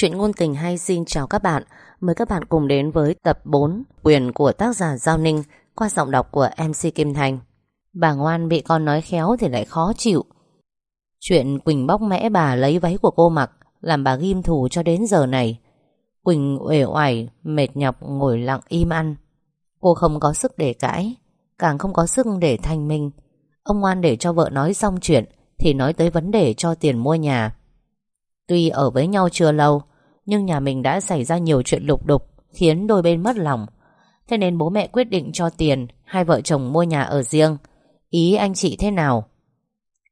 Chuyện ngôn tình hay xin chào các bạn. Mời các bạn cùng đến với tập 4 Quyền của tác giả Giao Ninh, Qua giọng đọc của MC Kim Thành. Bà ngoan bị con nói khéo thì lại khó chịu. Chuyện Quỳnh bóc mẽ bà lấy váy của cô mặc, Làm bà ghim thù cho đến giờ này. Quỳnh uể oải, Mệt nhọc, ngồi lặng im ăn. Cô không có sức để cãi, Càng không có sức để thanh minh. Ông ngoan để cho vợ nói xong chuyện, Thì nói tới vấn đề cho tiền mua nhà. Tuy ở với nhau chưa lâu nhưng nhà mình đã xảy ra nhiều chuyện lục đục Khiến đôi bên mất lòng. Thế nên bố mẹ quyết định cho tiền Hai vợ chồng mua nhà ở riêng. Ý anh chị thế nào?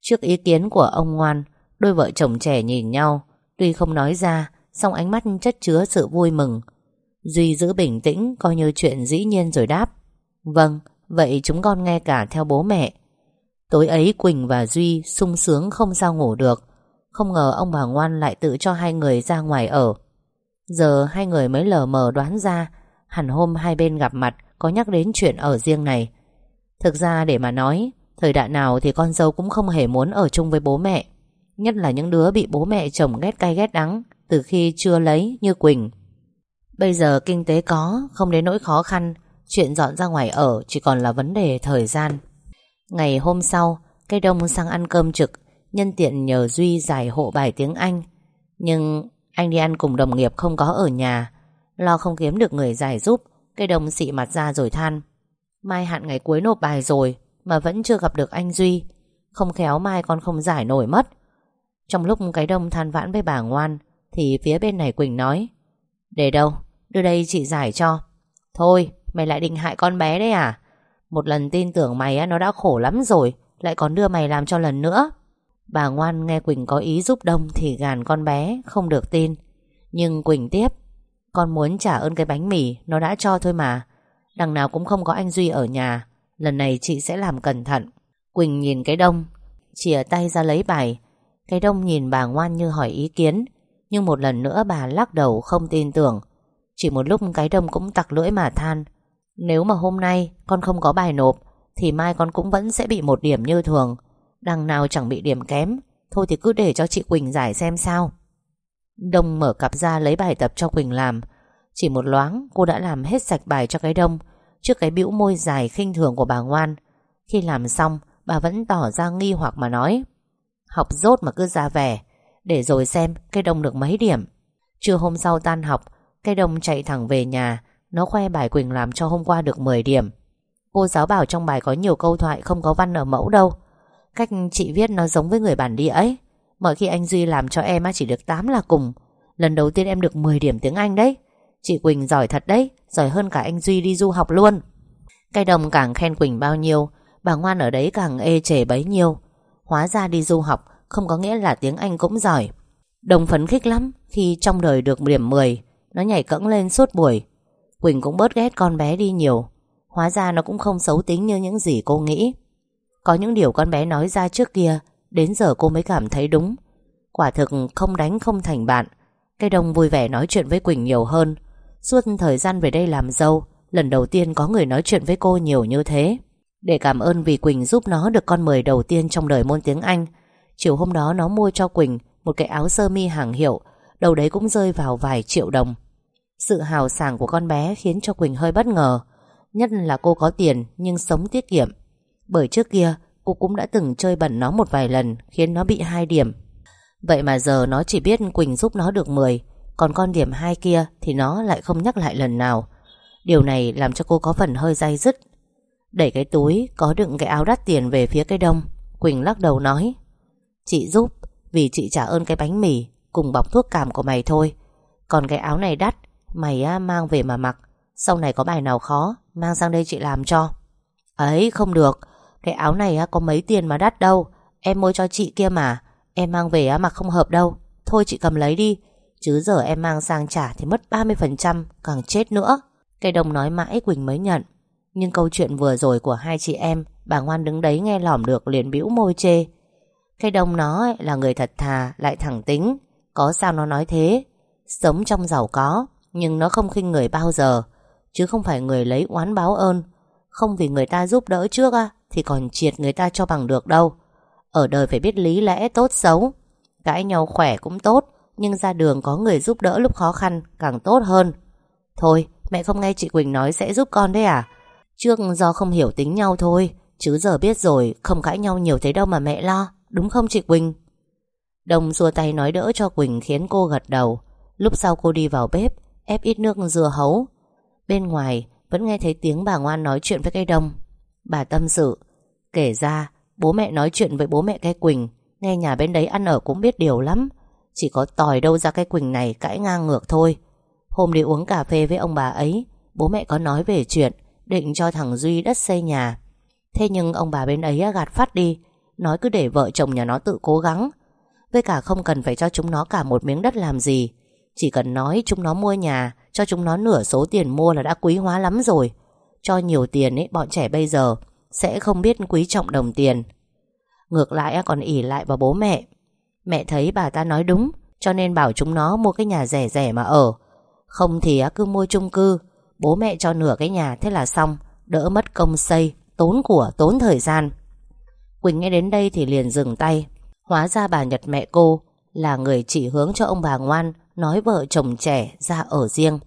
Trước ý kiến của ông ngoan Đôi vợ chồng trẻ nhìn nhau. Tuy không nói ra song ánh mắt chất chứa sự vui mừng. Duy giữ bình tĩnh Coi như chuyện dĩ nhiên rồi đáp. Vâng, vậy chúng con nghe cả theo bố mẹ. Tối ấy Quỳnh và Duy sung sướng không sao ngủ được. Không ngờ ông bà ngoan lại tự cho hai người ra ngoài ở. Giờ hai người mới lờ mờ đoán ra, Hẳn hôm hai bên gặp mặt Có nhắc đến chuyện ở riêng này. Thực ra để mà nói, Thời đại nào thì con dâu cũng không hề muốn ở chung với bố mẹ, Nhất là những đứa bị bố mẹ chồng ghét cay ghét đắng Từ khi chưa lấy như Quỳnh. Bây giờ kinh tế có, Không đến nỗi khó khăn, Chuyện dọn ra ngoài ở Chỉ còn là vấn đề thời gian. Ngày hôm sau, Cây đông sang ăn cơm trực, Nhân tiện nhờ Duy giải hộ bài tiếng Anh. Nhưng anh đi ăn cùng đồng nghiệp không có ở nhà. Lo không kiếm được người giải giúp Cây đồng xị mặt ra rồi than. Mai hạn ngày cuối nộp bài rồi Mà vẫn chưa gặp được anh Duy. Không khéo mai con không giải nổi mất. Trong lúc cái đông than vãn với bà ngoan Thì phía bên này Quỳnh nói Để đâu Đưa đây chị giải cho. Thôi mày lại định hại con bé đấy à? Một lần tin tưởng mày á, nó đã khổ lắm rồi Lại còn đưa mày làm cho lần nữa. Bà ngoan nghe Quỳnh có ý giúp Đông Thì gàn con bé không được tin. Nhưng Quỳnh tiếp, Con muốn trả ơn cái bánh mì, Nó đã cho thôi mà. Đằng nào cũng không có anh Duy ở nhà, Lần này chị sẽ làm cẩn thận. Quỳnh nhìn cái đông, Chìa tay ra lấy bài. Cái đông nhìn bà ngoan như hỏi ý kiến, Nhưng một lần nữa bà lắc đầu không tin tưởng. Chỉ một lúc cái đông cũng tặc lưỡi mà than, Nếu mà hôm nay con không có bài nộp, Thì mai con cũng vẫn sẽ bị một điểm như thường. Đằng nào chẳng bị điểm kém, Thôi thì cứ để cho chị Quỳnh giải xem sao. Đông mở cặp ra lấy bài tập cho Quỳnh làm. Chỉ một loáng, cô đã làm hết sạch bài cho cái đông, Trước cái bĩu môi dài khinh thường của bà ngoan. Khi làm xong, Bà vẫn tỏ ra nghi hoặc mà nói, Học dốt mà cứ ra vẻ, Để rồi xem cây đông được mấy điểm. Trưa hôm sau tan học Cây đông chạy thẳng về nhà, Nó khoe bài Quỳnh làm cho hôm qua được 10 điểm. Cô giáo bảo trong bài có nhiều câu thoại Không có văn ở mẫu đâu. Cách chị viết nó giống với người bản địa ấy. Mọi khi anh Duy làm cho em chỉ được 8 là cùng. Lần đầu tiên em được 10 điểm tiếng Anh đấy. Chị Quỳnh giỏi thật đấy, Giỏi hơn cả anh Duy đi du học luôn. Cây đồng càng khen Quỳnh bao nhiêu, Bà ngoan ở đấy càng ê chề bấy nhiêu. Hóa ra đi du học Không có nghĩa là tiếng Anh cũng giỏi. Đồng phấn khích lắm Khi trong đời được điểm 10 Nó nhảy cẫng lên suốt buổi. Quỳnh cũng bớt ghét con bé đi nhiều. Hóa ra nó cũng không xấu tính như những gì cô nghĩ. Có những điều con bé nói ra trước kia, Đến giờ cô mới cảm thấy đúng. Quả thực không đánh không thành bạn. Cây đồng vui vẻ nói chuyện với Quỳnh nhiều hơn. Suốt thời gian về đây làm dâu, Lần đầu tiên có người nói chuyện với cô nhiều như thế. Để cảm ơn vì Quỳnh giúp nó được con mời đầu tiên trong đời môn tiếng Anh. Chiều hôm đó nó mua cho Quỳnh Một cái áo sơ mi hàng hiệu, Đầu đấy cũng rơi vào vài triệu đồng. Sự hào sảng của con bé khiến cho Quỳnh hơi bất ngờ. Nhất là cô có tiền nhưng sống tiết kiệm. Bởi trước kia cô cũng đã từng chơi bẩn nó một vài lần Khiến nó bị hai điểm. Vậy mà giờ nó chỉ biết Quỳnh giúp nó được 10 Còn con điểm hai kia Thì nó lại không nhắc lại lần nào. Điều này làm cho cô có phần hơi dai dứt. Đẩy cái túi Có đựng cái áo đắt tiền về phía cái đông Quỳnh lắc đầu nói Chị giúp Vì chị trả ơn cái bánh mì Cùng bọc thuốc cảm của mày thôi. Còn cái áo này đắt Mày á, mang về mà mặc. Sau này có bài nào khó Mang sang đây chị làm cho. Ấy không được. Cái áo này có mấy tiền mà đắt đâu. Em mua cho chị kia mà. Em mang về mà mặc không hợp đâu. Thôi chị cầm lấy đi. Chứ giờ em mang sang trả thì mất 30% Càng chết nữa. Cây đồng nói mãi Quỳnh mới nhận. Nhưng câu chuyện vừa rồi của hai chị em, Bà ngoan đứng đấy nghe lỏm được liền bĩu môi chê. Cây đồng nó là người thật thà, Lại thẳng tính. Có sao nó nói thế? Sống trong giàu có, Nhưng nó không khinh người bao giờ. Chứ không phải người lấy oán báo ơn. Không vì người ta giúp đỡ trước à, Thì còn triệt người ta cho bằng được đâu. Ở đời phải biết lý lẽ tốt xấu. Cãi nhau khỏe cũng tốt Nhưng ra đường có người giúp đỡ lúc khó khăn Càng tốt hơn. Thôi mẹ không nghe chị Quỳnh nói sẽ giúp con đấy à? Trước do không hiểu tính nhau thôi Chứ giờ biết rồi Không cãi nhau nhiều thế đâu mà mẹ lo Đúng không chị Quỳnh? Đồng xua tay nói đỡ cho Quỳnh khiến cô gật đầu. Lúc sau cô đi vào bếp Ép ít nước dừa hấu. Bên ngoài vẫn nghe thấy tiếng bà ngoan nói chuyện với cây đông. Bà tâm sự, Kể ra, bố mẹ nói chuyện với bố mẹ cây Quỳnh, Nghe nhà bên đấy ăn ở cũng biết điều lắm. Chỉ có tòi đâu ra cái Quỳnh này cãi ngang ngược thôi. Hôm đi uống cà phê với ông bà ấy, Bố mẹ có nói về chuyện Định cho thằng Duy đất xây nhà. Thế nhưng ông bà bên ấy gạt phát đi, Nói cứ để vợ chồng nhà nó tự cố gắng. Với cả không cần phải cho chúng nó cả một miếng đất làm gì, Chỉ cần nói chúng nó mua nhà cho chúng nó nửa số tiền mua là đã quý hóa lắm rồi. Cho nhiều tiền ấy, bọn trẻ bây giờ Sẽ không biết quý trọng đồng tiền. Ngược lại còn ỉ lại vào bố mẹ. Mẹ thấy bà ta nói đúng, Cho nên bảo chúng nó mua cái nhà rẻ rẻ mà ở. Không thì cứ mua chung cư. Bố mẹ cho nửa cái nhà, thế là xong. Đỡ mất công xây, Tốn của, tốn thời gian. Quỳnh nghe đến đây thì liền dừng tay. Hóa ra bà Nhật mẹ cô Là người chỉ hướng cho ông bà ngoan, Nói vợ chồng trẻ ra ở riêng.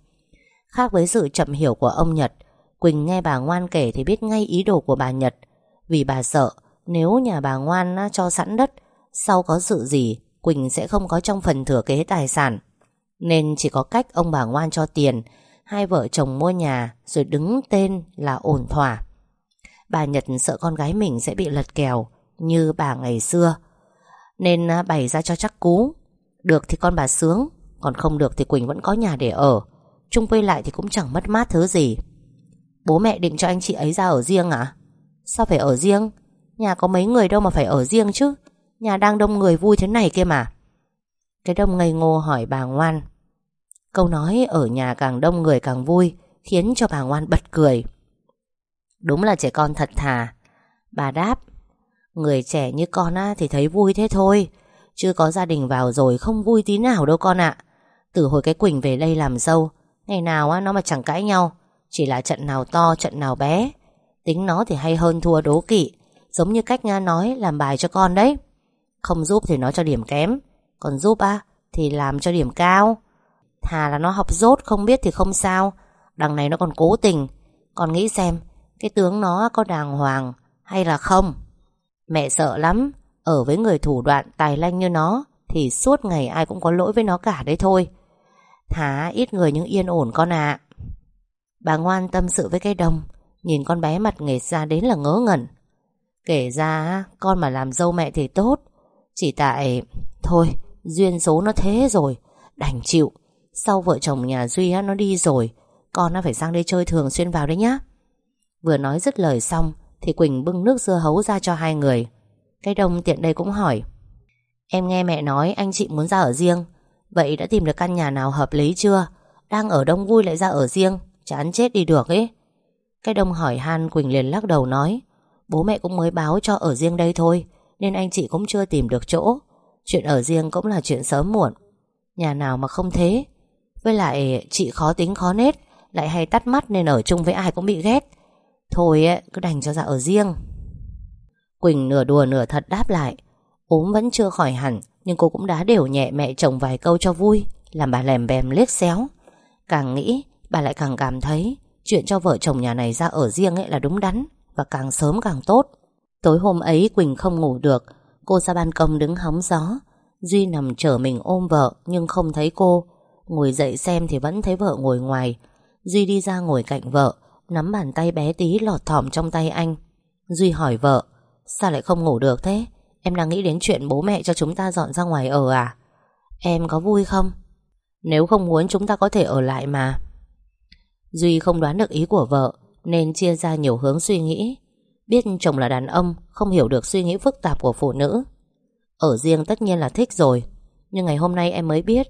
Khác với sự chậm hiểu của ông Nhật, Quỳnh nghe bà ngoan kể thì biết ngay ý đồ của bà Nhật. Vì bà sợ, Nếu nhà bà ngoan cho sẵn đất, Sau có sự gì, Quỳnh sẽ không có trong phần thừa kế tài sản. Nên chỉ có cách ông bà ngoan cho tiền, Hai vợ chồng mua nhà Rồi đứng tên là ổn thỏa. Bà Nhật sợ con gái mình sẽ bị lật kèo, Như bà ngày xưa. Nên bày ra cho chắc cú, Được thì con bà sướng, Còn không được thì Quỳnh vẫn có nhà để ở. Chung quay lại thì cũng chẳng mất mát thứ gì. Bố mẹ định cho anh chị ấy ra ở riêng à? Sao phải ở riêng? Nhà có mấy người đâu mà phải ở riêng chứ? Nhà đang đông người vui thế này kia mà. Cái đông ngây ngô hỏi bà ngoan. Câu nói ở nhà càng đông người càng vui Khiến cho bà ngoan bật cười. Đúng là trẻ con thật thà. Bà đáp Người trẻ như con á, thì thấy vui thế thôi. Chưa có gia đình vào rồi Không vui tí nào đâu con ạ. Từ hồi cái Quỳnh về đây làm dâu Ngày nào á, nó mà chẳng cãi nhau. Chỉ là trận nào to trận nào bé. Tính nó thì hay hơn thua đố kỵ. Giống như cách Nga nói làm bài cho con đấy. Không giúp thì nó cho điểm kém. Còn giúp á thì làm cho điểm cao. Thà là nó học dốt không biết thì không sao. Đằng này nó còn cố tình. Còn nghĩ xem cái tướng nó có đàng hoàng hay là không? Mẹ sợ lắm. Ở với người thủ đoạn tài lanh như nó Thì suốt ngày ai cũng có lỗi với nó cả đấy thôi. Thả ít người nhưng yên ổn con ạ. Bà ngoan tâm sự với cái đồng, Nhìn con bé mặt nghệt ra đến là ngớ ngẩn. Kể ra, con mà làm dâu mẹ thì tốt, Chỉ tại, Thôi, duyên số nó thế rồi, Đành chịu. Sau vợ chồng nhà Duy nó đi rồi, Con nó phải sang đây chơi thường xuyên vào đấy nhá. Vừa nói dứt lời xong, Thì Quỳnh bưng nước dưa hấu ra cho hai người. Cái đông tiện đây cũng hỏi, Em nghe mẹ nói anh chị muốn ra ở riêng Vậy đã tìm được căn nhà nào hợp lý chưa? Đang ở đông vui lại ra ở riêng, Chán chết đi được ấy. Cái đông hỏi Han Quỳnh liền lắc đầu nói, Bố mẹ cũng mới báo cho ở riêng đây thôi, Nên anh chị cũng chưa tìm được chỗ. Chuyện ở riêng cũng là chuyện sớm muộn. Nhà nào mà không thế? Với lại, chị khó tính khó nết, Lại hay tắt mắt nên ở chung với ai cũng bị ghét. Thôi cứ đành cho ra ở riêng. Quỳnh nửa đùa nửa thật đáp lại, ốm vẫn chưa khỏi hẳn. Nhưng cô cũng đã đều nhẹ mẹ chồng vài câu cho vui, Làm bà lèm bèm liếc xéo. Càng nghĩ, bà lại càng cảm thấy Chuyện cho vợ chồng nhà này ra ở riêng ấy là đúng đắn Và càng sớm càng tốt. Tối hôm ấy Quỳnh không ngủ được, Cô ra ban công đứng hóng gió. Duy nằm chở mình ôm vợ Nhưng không thấy cô. Ngồi dậy xem thì vẫn thấy vợ ngồi ngoài. Duy đi ra ngồi cạnh vợ, Nắm bàn tay bé tí lọt thỏm trong tay anh. Duy hỏi vợ, Sao lại không ngủ được thế? Em đang nghĩ đến chuyện bố mẹ cho chúng ta dọn ra ngoài ở à? Em có vui không? Nếu không muốn chúng ta có thể ở lại mà. Duy không đoán được ý của vợ, Nên chia ra nhiều hướng suy nghĩ. Biết chồng là đàn ông, Không hiểu được suy nghĩ phức tạp của phụ nữ. Ở riêng tất nhiên là thích rồi, Nhưng ngày hôm nay em mới biết,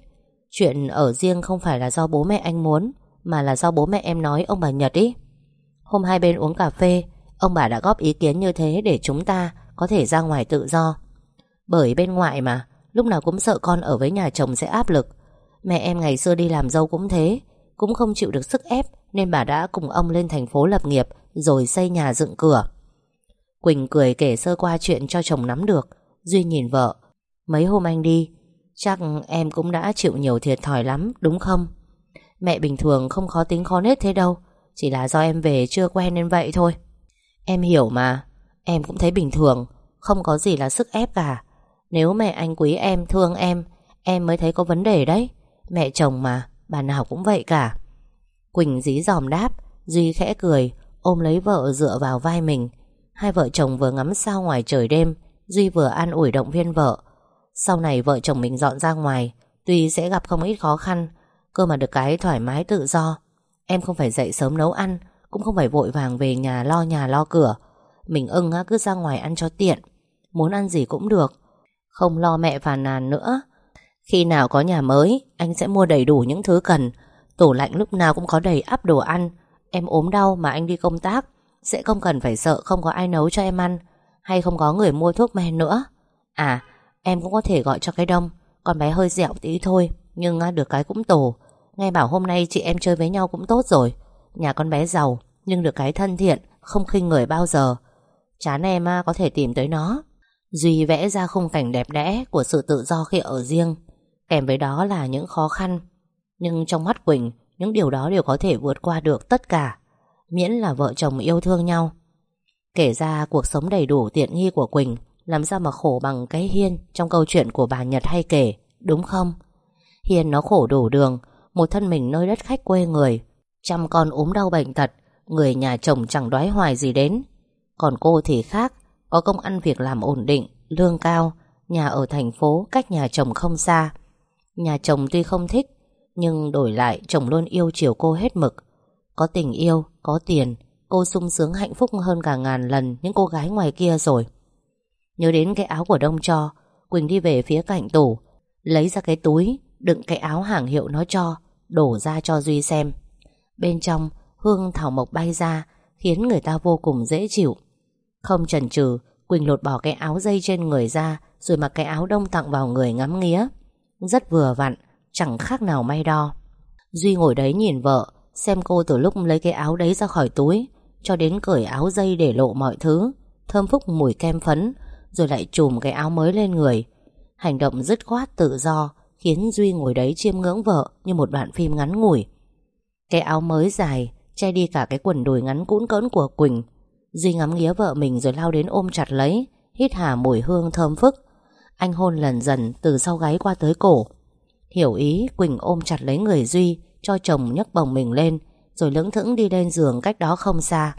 Chuyện ở riêng không phải là do bố mẹ anh muốn, Mà là do bố mẹ em nói ông bà Nhật ý. Hôm hai bên uống cà phê, Ông bà đã góp ý kiến như thế để chúng ta có thể ra ngoài tự do. Bởi bên ngoại mà, Lúc nào cũng sợ con ở với nhà chồng sẽ áp lực. Mẹ em ngày xưa đi làm dâu cũng thế, Cũng không chịu được sức ép Nên bà đã cùng ông lên thành phố lập nghiệp Rồi xây nhà dựng cửa. Quỳnh cười kể sơ qua chuyện cho chồng nắm được, Duy nhìn vợ. Mấy hôm anh đi, Chắc em cũng đã chịu nhiều thiệt thòi lắm, Đúng không? Mẹ bình thường không khó tính khó nết thế đâu, Chỉ là do em về chưa quen nên vậy thôi. Em hiểu mà. Em cũng thấy bình thường, Không có gì là sức ép cả. Nếu mẹ anh quý em thương em Em mới thấy có vấn đề đấy. Mẹ chồng mà, Bà nào cũng vậy cả. Quỳnh dí dòm đáp, Duy khẽ cười, Ôm lấy vợ dựa vào vai mình. Hai vợ chồng vừa ngắm sao ngoài trời đêm, Duy vừa an ủi động viên vợ. Sau này vợ chồng mình dọn ra ngoài, Tuy sẽ gặp không ít khó khăn, Cơ mà được cái thoải mái tự do. Em không phải dậy sớm nấu ăn, Cũng không phải vội vàng về nhà lo nhà lo cửa. Mình ưng cứ ra ngoài ăn cho tiện. Muốn ăn gì cũng được. Không lo mẹ phàn nàn nữa. Khi nào có nhà mới, Anh sẽ mua đầy đủ những thứ cần. Tủ lạnh lúc nào cũng có đầy ắp đồ ăn. Em ốm đau mà anh đi công tác. Sẽ không cần phải sợ không có ai nấu cho em ăn. Hay không có người mua thuốc men nữa. À em cũng có thể gọi cho cái đông. Con bé hơi dẻo tí thôi, Nhưng được cái cũng tổ. Nghe bảo hôm nay chị em chơi với nhau cũng tốt rồi. Nhà con bé giàu, Nhưng được cái thân thiện, Không khinh người bao giờ. Chán em có thể tìm tới nó. Duy vẽ ra khung cảnh đẹp đẽ Của sự tự do khi ở riêng. Kèm với đó là những khó khăn. Nhưng trong mắt Quỳnh, Những điều đó đều có thể vượt qua được tất cả, Miễn là vợ chồng yêu thương nhau. Kể ra cuộc sống đầy đủ tiện nghi của Quỳnh, Làm sao mà khổ bằng cái Hiên Trong câu chuyện của bà Nhật hay kể, Đúng không? Hiên nó khổ đủ đường, Một thân mình nơi đất khách quê người. Chăm con ốm đau bệnh tật, Người nhà chồng chẳng đoái hoài gì đến. Còn cô thì khác Có công ăn việc làm ổn định Lương cao Nhà ở thành phố cách nhà chồng không xa. Nhà chồng tuy không thích Nhưng đổi lại chồng luôn yêu chiều cô hết mực. Có tình yêu, có tiền Cô sung sướng hạnh phúc hơn cả ngàn lần Những cô gái ngoài kia rồi. Nhớ đến cái áo của Đông cho Quỳnh đi về phía cạnh tủ Lấy ra cái túi Đựng cái áo hàng hiệu nó cho Đổ ra cho Duy xem. Bên trong hương thảo mộc bay ra Khiến người ta vô cùng dễ chịu. Không chần chừ, Quỳnh lột bỏ cái áo dây trên người ra, Rồi mặc cái áo đông tặng vào người ngắm nghía. Rất vừa vặn, Chẳng khác nào may đo. Duy ngồi đấy nhìn vợ, Xem cô từ lúc lấy cái áo đấy ra khỏi túi, Cho đến cởi áo dây để lộ mọi thứ, Thơm phúc mùi kem phấn, Rồi lại chùm cái áo mới lên người. Hành động dứt khoát tự do, Khiến Duy ngồi đấy chiêm ngưỡng vợ Như một đoạn phim ngắn ngủi. Cái áo mới dài, Che đi cả cái quần đùi ngắn cũn cỡn của Quỳnh Duy ngắm nghía vợ mình rồi lao đến ôm chặt lấy, Hít hà mùi hương thơm phức. Anh hôn lần dần từ sau gáy qua tới cổ. Hiểu ý, Quỳnh ôm chặt lấy người Duy, Cho chồng nhấc bồng mình lên, Rồi lững thững đi lên giường cách đó không xa.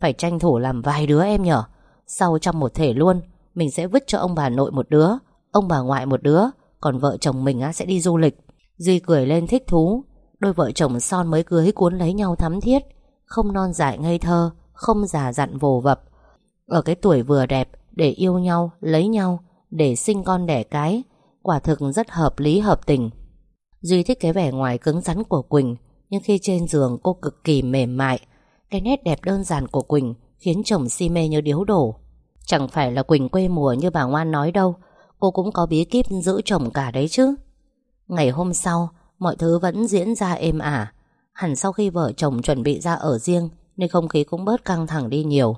Phải tranh thủ làm vài đứa em nhở. Sau trong một thể luôn, Mình sẽ vứt cho ông bà nội một đứa, Ông bà ngoại một đứa, Còn vợ chồng mình sẽ đi du lịch. Duy cười lên thích thú. Đôi vợ chồng son mới cưới cuốn lấy nhau thắm thiết, Không non dại ngây thơ. Không già dặn vồ vập. Ở cái tuổi vừa đẹp Để yêu nhau, lấy nhau Để sinh con đẻ cái Quả thực rất hợp lý hợp tình. Duy thích cái vẻ ngoài cứng rắn của Quỳnh Nhưng khi trên giường cô cực kỳ mềm mại. Cái nét đẹp đơn giản của Quỳnh Khiến chồng si mê như điếu đổ. Chẳng phải là Quỳnh quê mùa như bà Ngoan nói đâu Cô cũng có bí kíp giữ chồng cả đấy chứ. Ngày hôm sau Mọi thứ vẫn diễn ra êm ả. Hẳn sau khi vợ chồng chuẩn bị ra ở riêng nên không khí cũng bớt căng thẳng đi nhiều.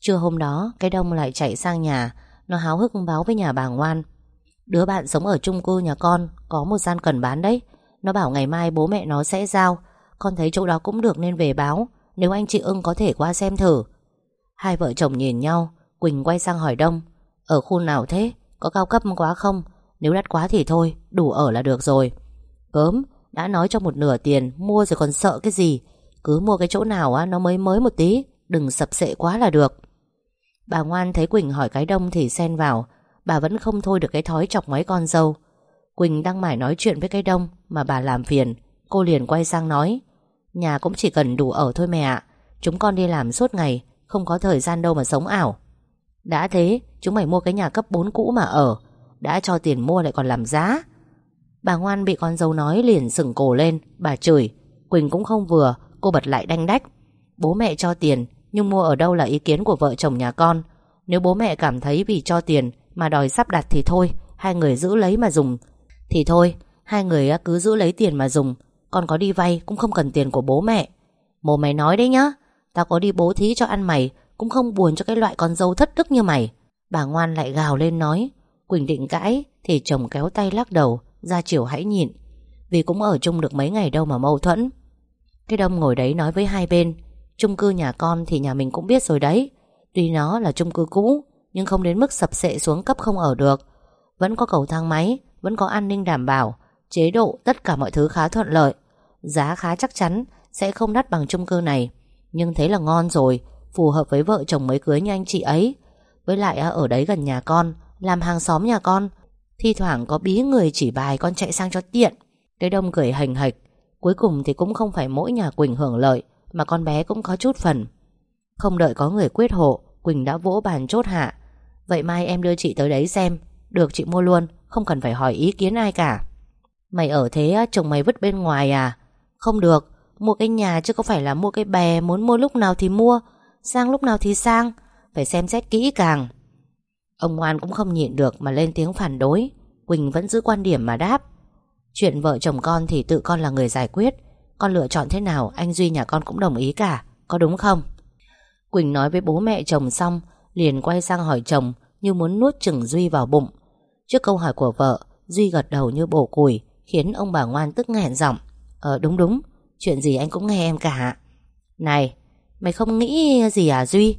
Trưa hôm đó, Cái đông lại chạy sang nhà, Nó háo hức báo với nhà bà Ngoan. Đứa bạn sống ở chung cư nhà con, Có một gian cần bán đấy. Nó bảo ngày mai bố mẹ nó sẽ giao. Con thấy chỗ đó cũng được nên về báo. Nếu anh chị ưng có thể qua xem thử. Hai vợ chồng nhìn nhau, Quỳnh quay sang hỏi Đông, Ở khu nào thế? Có cao cấp quá không? Nếu đắt quá thì thôi, Đủ ở là được rồi. Cớm, Đã nói cho một nửa tiền, Mua rồi còn sợ cái gì? Cứ mua cái chỗ nào á, nó mới mới một tí, Đừng sập sệ quá là được. Bà ngoan thấy Quỳnh hỏi cái đông thì xen vào, Bà vẫn không thôi được cái thói chọc ngoáy con dâu. Quỳnh đang mải nói chuyện với cái đông Mà bà làm phiền, Cô liền quay sang nói, Nhà cũng chỉ cần đủ ở thôi mẹ ạ, Chúng con đi làm suốt ngày, Không có thời gian đâu mà sống ảo. Đã thế, chúng mày mua cái nhà cấp 4 cũ mà ở, Đã cho tiền mua lại còn làm giá. Bà ngoan bị con dâu nói liền sừng cổ lên, Bà chửi, Quỳnh cũng không vừa Cô bật lại đanh đách. Bố mẹ cho tiền, Nhưng mua ở đâu là ý kiến của vợ chồng nhà con. Nếu bố mẹ cảm thấy vì cho tiền Mà đòi sắp đặt thì thôi, Hai người giữ lấy mà dùng. Thì thôi, Hai người cứ giữ lấy tiền mà dùng. Con có đi vay cũng không cần tiền của bố mẹ. Mồ mày nói đấy nhá, Tao có đi bố thí cho ăn mày, Cũng không buồn cho cái loại con dâu thất đức như mày. Bà ngoan lại gào lên nói, Quỳnh định cãi, Thì chồng kéo tay lắc đầu, Ra chiều hãy nhịn. Vì cũng ở chung được mấy ngày đâu mà mâu thuẫn. Cái đông ngồi đấy nói với hai bên, chung cư nhà con thì nhà mình cũng biết rồi đấy. Tuy nó là chung cư cũ, Nhưng không đến mức sập sệ xuống cấp không ở được. Vẫn có cầu thang máy, Vẫn có an ninh đảm bảo, Chế độ tất cả mọi thứ khá thuận lợi. Giá khá chắc chắn, Sẽ không đắt bằng chung cư này. Nhưng thế là ngon rồi, Phù hợp với vợ chồng mới cưới như anh chị ấy. Với lại ở đấy gần nhà con, Làm hàng xóm nhà con, Thi thoảng có bí người chỉ bài con chạy sang cho tiện. Cái đông cười hành hạch Cuối cùng thì cũng không phải mỗi nhà Quỳnh hưởng lợi, Mà con bé cũng có chút phần. Không đợi có người quyết hộ, Quỳnh đã vỗ bàn chốt hạ. Vậy mai em đưa chị tới đấy xem. Được, chị mua luôn, Không cần phải hỏi ý kiến ai cả. Mày ở thế chồng mày vứt bên ngoài à? Không được, Mua cái nhà chứ có phải là mua cái bè Muốn mua lúc nào thì mua, Sang lúc nào thì sang, Phải xem xét kỹ càng. Ông Ngoan cũng không nhịn được mà lên tiếng phản đối. Quỳnh vẫn giữ quan điểm mà đáp. Chuyện vợ chồng con thì tự con là người giải quyết. Con lựa chọn thế nào, Anh Duy nhà con cũng đồng ý cả. Có đúng không? Quỳnh nói với bố mẹ chồng xong, Liền quay sang hỏi chồng Như muốn nuốt chừng Duy vào bụng. Trước câu hỏi của vợ, Duy gật đầu như bổ củi, Khiến ông bà ngoan tức nghẹn giọng. Ờ đúng đúng, Chuyện gì anh cũng nghe em cả. Này, Mày không nghĩ gì à Duy?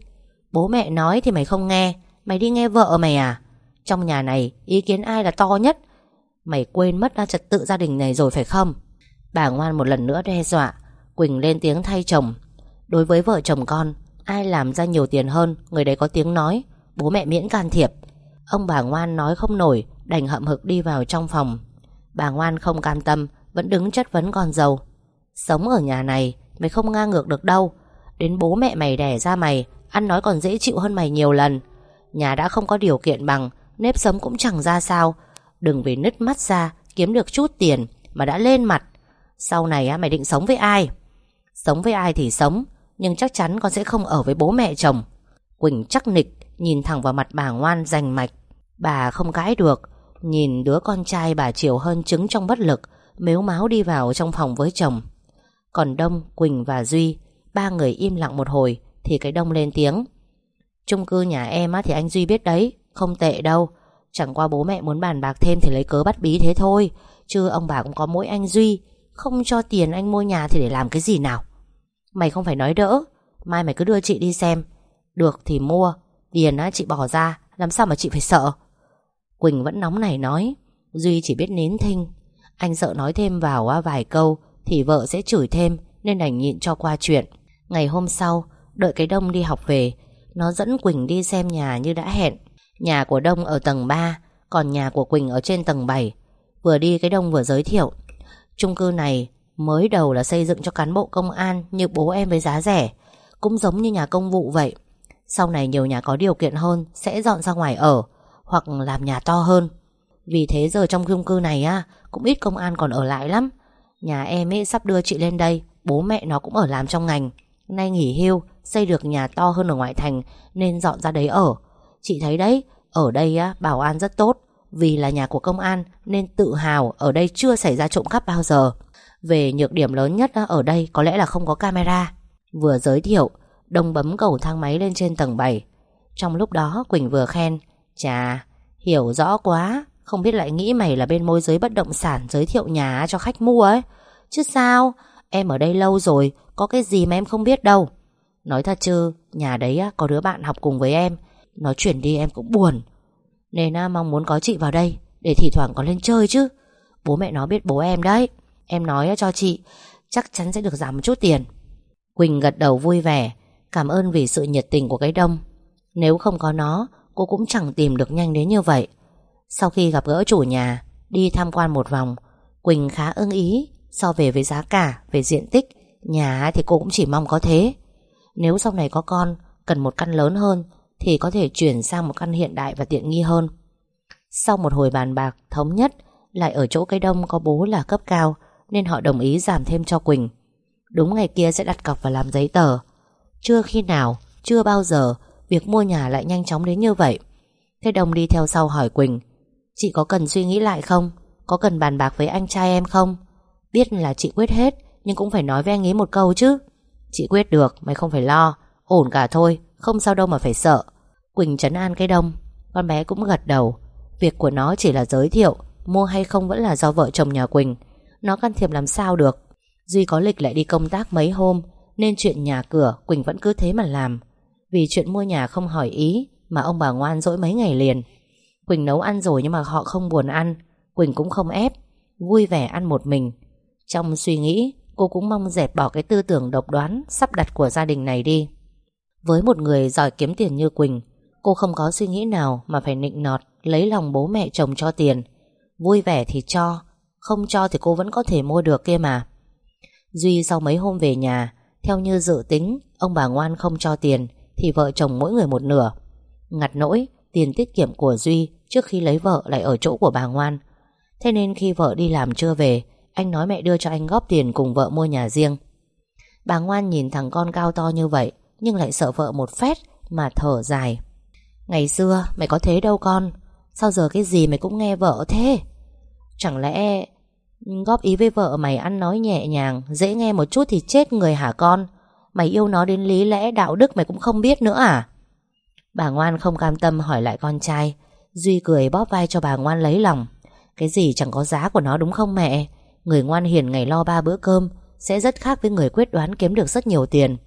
Bố mẹ nói thì mày không nghe, Mày đi nghe vợ mày à? Trong nhà này ý kiến ai là to nhất? Mày quên mất ra trật tự gia đình này rồi phải không? Bà ngoan một lần nữa đe dọa, Quỳnh lên tiếng thay chồng. Đối với vợ chồng con, Ai làm ra nhiều tiền hơn, Người đấy có tiếng nói, Bố mẹ miễn can thiệp. Ông bà ngoan nói không nổi, Đành hậm hực đi vào trong phòng. Bà ngoan không cam tâm, Vẫn đứng chất vấn con dâu. Sống ở nhà này, Mày không ngang ngược được đâu. Đến bố mẹ mày đẻ ra mày, Ăn nói còn dễ chịu hơn mày nhiều lần. Nhà đã không có điều kiện bằng, Nếp sống cũng chẳng ra sao. Đừng vì nứt mắt ra Kiếm được chút tiền Mà đã lên mặt. Sau này á, mày định sống với ai? Sống với ai thì sống Nhưng chắc chắn con sẽ không ở với bố mẹ chồng. Quỳnh chắc nịch Nhìn thẳng vào mặt bà ngoan rành mạch. Bà không cãi được Nhìn đứa con trai bà chiều hơn trứng trong bất lực Mếu máu đi vào trong phòng với chồng. Còn Đông, Quỳnh và Duy Ba người im lặng một hồi Thì cái Đông lên tiếng. Chung cư nhà em á thì anh Duy biết đấy Không tệ đâu. Chẳng qua bố mẹ muốn bàn bạc thêm thì lấy cớ bắt bí thế thôi. Chứ ông bà cũng có mỗi anh Duy. Không cho tiền anh mua nhà thì để làm cái gì nào? Mày không phải nói đỡ. Mai mày cứ đưa chị đi xem. Được thì mua. Tiền á, chị bỏ ra. Làm sao mà chị phải sợ? Quỳnh vẫn nóng này nói. Duy chỉ biết nín thinh. Anh sợ nói thêm vào vài câu Thì vợ sẽ chửi thêm Nên đành nhịn cho qua chuyện. Ngày hôm sau, Đợi cái đông đi học về, Nó dẫn Quỳnh đi xem nhà như đã hẹn. Nhà của Đông ở tầng 3 Còn nhà của Quỳnh ở trên tầng 7 Vừa đi cái Đông vừa giới thiệu, chung cư này mới đầu là xây dựng cho cán bộ công an Như bố em với giá rẻ, Cũng giống như nhà công vụ vậy. Sau này nhiều nhà có điều kiện hơn Sẽ dọn ra ngoài ở Hoặc làm nhà to hơn. Vì thế giờ trong chung cư này á, Cũng ít công an còn ở lại lắm. Nhà em ấy sắp đưa chị lên đây, Bố mẹ nó cũng ở làm trong ngành. Nay nghỉ hưu, Xây được nhà to hơn ở ngoại thành Nên dọn ra đấy ở. Chị thấy đấy ở đây á, bảo an rất tốt. Vì là nhà của công an Nên tự hào ở đây chưa xảy ra trộm cắp bao giờ. Về nhược điểm lớn nhất á, ở đây Có lẽ là không có camera. Vừa giới thiệu Đông bấm cầu thang máy lên trên tầng 7 Trong lúc đó Quỳnh vừa khen Chà, hiểu rõ quá. Không biết lại nghĩ mày là bên môi giới bất động sản Giới thiệu nhà cho khách mua ấy. Chứ sao? Em ở đây lâu rồi Có cái gì mà em không biết đâu. Nói thật chứ Nhà đấy á, có đứa bạn học cùng với em. Nó chuyển đi em cũng buồn. Nên à, mong muốn có chị vào đây Để thì thoảng có lên chơi chứ. Bố mẹ nó biết bố em đấy. Em nói cho chị Chắc chắn sẽ được giảm một chút tiền. Quỳnh gật đầu vui vẻ Cảm ơn vì sự nhiệt tình của cái đông. Nếu không có nó Cô cũng chẳng tìm được nhanh đến như vậy. Sau khi gặp gỡ chủ nhà Đi tham quan một vòng Quỳnh khá ưng ý So về với giá cả, về diện tích Nhà thì cô cũng chỉ mong có thế. Nếu sau này có con Cần một căn lớn hơn thì có thể chuyển sang một căn hiện đại và tiện nghi hơn. Sau một hồi bàn bạc Thống nhất, Lại ở chỗ cây đông có bố là cấp cao, Nên họ đồng ý giảm thêm cho Quỳnh. Đúng ngày kia sẽ đặt cọc và làm giấy tờ. Chưa khi nào, Chưa bao giờ, Việc mua nhà lại nhanh chóng đến như vậy. Thế Đông đi theo sau hỏi Quỳnh, Chị có cần suy nghĩ lại không? Có cần bàn bạc với anh trai em không? Biết là chị quyết hết, Nhưng cũng phải nói với anh ấy một câu chứ. Chị quyết được, mày không phải lo, Ổn cả thôi, Không sao đâu mà phải sợ. Quỳnh trấn an cái đông. Con bé cũng gật đầu. Việc của nó chỉ là giới thiệu, Mua hay không vẫn là do vợ chồng nhà Quỳnh. Nó can thiệp làm sao được? Duy có lịch lại đi công tác mấy hôm, Nên chuyện nhà cửa Quỳnh vẫn cứ thế mà làm. Vì chuyện mua nhà không hỏi ý, Mà ông bà ngoan dỗi mấy ngày liền. Quỳnh nấu ăn rồi nhưng mà họ không buồn ăn. Quỳnh cũng không ép, Vui vẻ ăn một mình. Trong suy nghĩ, Cô cũng mong dẹp bỏ cái tư tưởng độc đoán Sắp đặt của gia đình này đi. Với một người giỏi kiếm tiền như Quỳnh Cô không có suy nghĩ nào mà phải nịnh nọt, Lấy lòng bố mẹ chồng cho tiền. Vui vẻ thì cho, Không cho thì cô vẫn có thể mua được kia mà. Duy sau mấy hôm về nhà, Theo như dự tính, Ông bà ngoan không cho tiền, Thì vợ chồng mỗi người một nửa. Ngặt nỗi, tiền tiết kiệm của Duy Trước khi lấy vợ lại ở chỗ của bà ngoan. Thế nên khi vợ đi làm chưa về, Anh nói mẹ đưa cho anh góp tiền cùng vợ mua nhà riêng. Bà ngoan nhìn thằng con cao to như vậy, Nhưng lại sợ vợ một phét Mà thở dài. Ngày xưa mày có thế đâu con. Sao giờ cái gì mày cũng nghe vợ thế? Chẳng lẽ Góp ý với vợ mày ăn nói nhẹ nhàng, Dễ nghe một chút thì chết người hả con? Mày yêu nó đến lý lẽ, đạo đức mày cũng không biết nữa à? Bà ngoan không cam tâm hỏi lại con trai. Duy cười bóp vai cho bà ngoan lấy lòng. Cái gì chẳng có giá của nó đúng không mẹ? Người ngoan hiền ngày lo ba bữa cơm, Sẽ rất khác với người quyết đoán kiếm được rất nhiều tiền.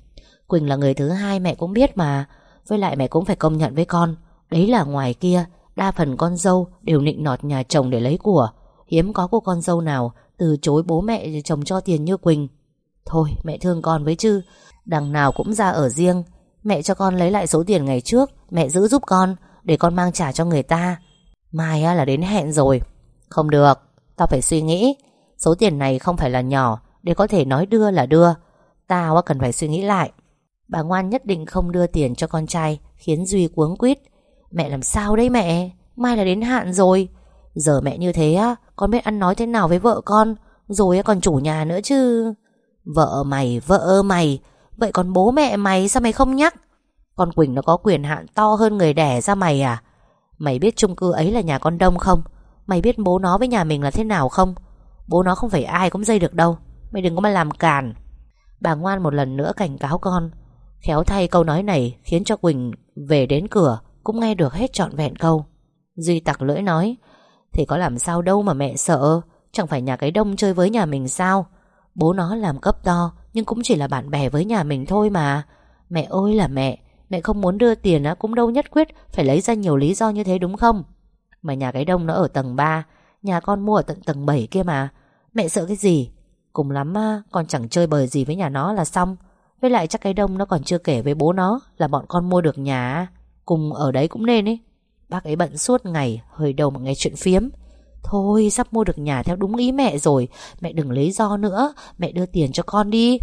Quỳnh là người thứ hai mẹ cũng biết mà. Với lại mẹ cũng phải công nhận với con. Đấy là ngoài kia, Đa phần con dâu đều nịnh nọt nhà chồng để lấy của. Hiếm có cô con dâu nào Từ chối bố mẹ chồng cho tiền như Quỳnh. Thôi, mẹ thương con với chứ. Đằng nào cũng ra ở riêng. Mẹ cho con lấy lại số tiền ngày trước, Mẹ giữ giúp con, Để con mang trả cho người ta. Mai là đến hẹn rồi. Không được, Tao phải suy nghĩ. Số tiền này không phải là nhỏ, Để có thể nói đưa là đưa. Tao cần phải suy nghĩ lại. Bà ngoan nhất định không đưa tiền cho con trai Khiến Duy cuống quýt. Mẹ làm sao đấy mẹ? Mai là đến hạn rồi. Giờ mẹ như thế á Con biết ăn nói thế nào với vợ con. Rồi còn chủ nhà nữa chứ. Vợ mày, vợ mày. Vậy còn bố mẹ mày sao mày không nhắc? Con Quỳnh nó có quyền hạn to hơn người đẻ ra mày à? Mày biết chung cư ấy là nhà con đông không? Mày biết bố nó với nhà mình là thế nào không? Bố nó không phải ai cũng dây được đâu. Mày đừng có mà làm càn. Bà ngoan một lần nữa cảnh cáo con. Khéo thay câu nói này Khiến cho Quỳnh về đến cửa, Cũng nghe được hết trọn vẹn câu. Duy tặc lưỡi nói, Thì có làm sao đâu mà mẹ sợ, Chẳng phải nhà cái đông chơi với nhà mình sao? Bố nó làm cấp to, Nhưng cũng chỉ là bạn bè với nhà mình thôi mà. Mẹ ơi là mẹ Mẹ không muốn đưa tiền á, cũng đâu nhất quyết Phải lấy ra nhiều lý do như thế đúng không? Mà nhà cái đông nó ở tầng 3 Nhà con mua ở tận tầng 7 kia mà. Mẹ sợ cái gì? Cùng lắm con chẳng chơi bời gì với nhà nó là xong. Với lại chắc cái đông nó còn chưa kể với bố nó Là bọn con mua được nhà. Cùng ở đấy cũng nên ấy. Bác ấy bận suốt ngày, Hơi đầu mà nghe chuyện phiếm. Thôi, sắp mua được nhà theo đúng ý mẹ rồi. Mẹ đừng lấy do nữa. Mẹ đưa tiền cho con đi.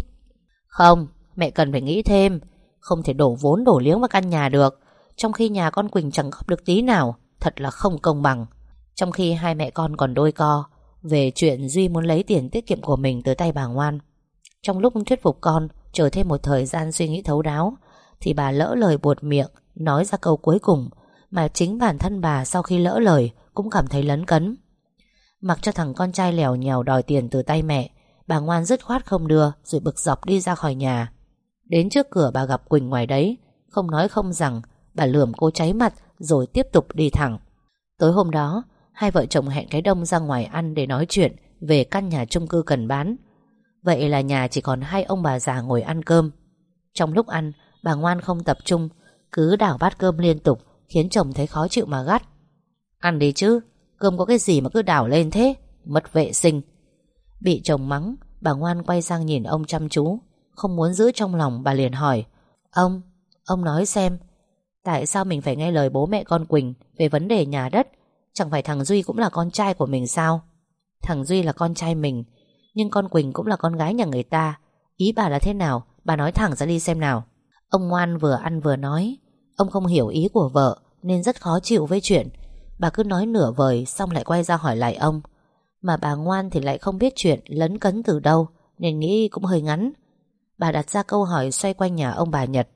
Không, mẹ cần phải nghĩ thêm. Không thể đổ vốn đổ liếng vào căn nhà được. Trong khi nhà con Quỳnh chẳng góp được tí nào, Thật là không công bằng. Trong khi hai mẹ con còn đôi co, Về chuyện Duy muốn lấy tiền tiết kiệm của mình Từ tay bà ngoan. Trong lúc thuyết phục con Chờ thêm một thời gian suy nghĩ thấu đáo, Thì bà lỡ lời buột miệng, Nói ra câu cuối cùng Mà chính bản thân bà sau khi lỡ lời Cũng cảm thấy lấn cấn. Mặc cho thằng con trai lèo nhèo đòi tiền từ tay mẹ, Bà ngoan dứt khoát không đưa Rồi bực dọc đi ra khỏi nhà. Đến trước cửa bà gặp Quỳnh ngoài đấy, Không nói không rằng Bà lườm cô cháy mặt Rồi tiếp tục đi thẳng. Tối hôm đó, Hai vợ chồng hẹn cái đông ra ngoài ăn để nói chuyện Về căn nhà chung cư cần bán. Vậy là nhà chỉ còn hai ông bà già ngồi ăn cơm. Trong lúc ăn Bà ngoan không tập trung Cứ đảo bát cơm liên tục Khiến chồng thấy khó chịu mà gắt. Ăn đi chứ Cơm có cái gì mà cứ đảo lên thế Mất vệ sinh. Bị chồng mắng Bà ngoan quay sang nhìn ông chăm chú Không muốn giữ trong lòng bà liền hỏi Ông, ông nói xem Tại sao mình phải nghe lời bố mẹ con Quỳnh Về vấn đề nhà đất? Chẳng phải thằng Duy cũng là con trai của mình sao? Thằng Duy là con trai mình nhưng con Quỳnh cũng là con gái nhà người ta. Ý bà là thế nào, Bà nói thẳng ra đi xem nào. Ông ngoan vừa ăn vừa nói. Ông không hiểu ý của vợ, Nên rất khó chịu với chuyện. Bà cứ nói nửa vời, Xong lại quay ra hỏi lại ông. Mà bà ngoan thì lại không biết chuyện Lấn cấn từ đâu, Nên nghĩ cũng hơi ngắn. Bà đặt ra câu hỏi xoay quanh nhà ông bà Nhật.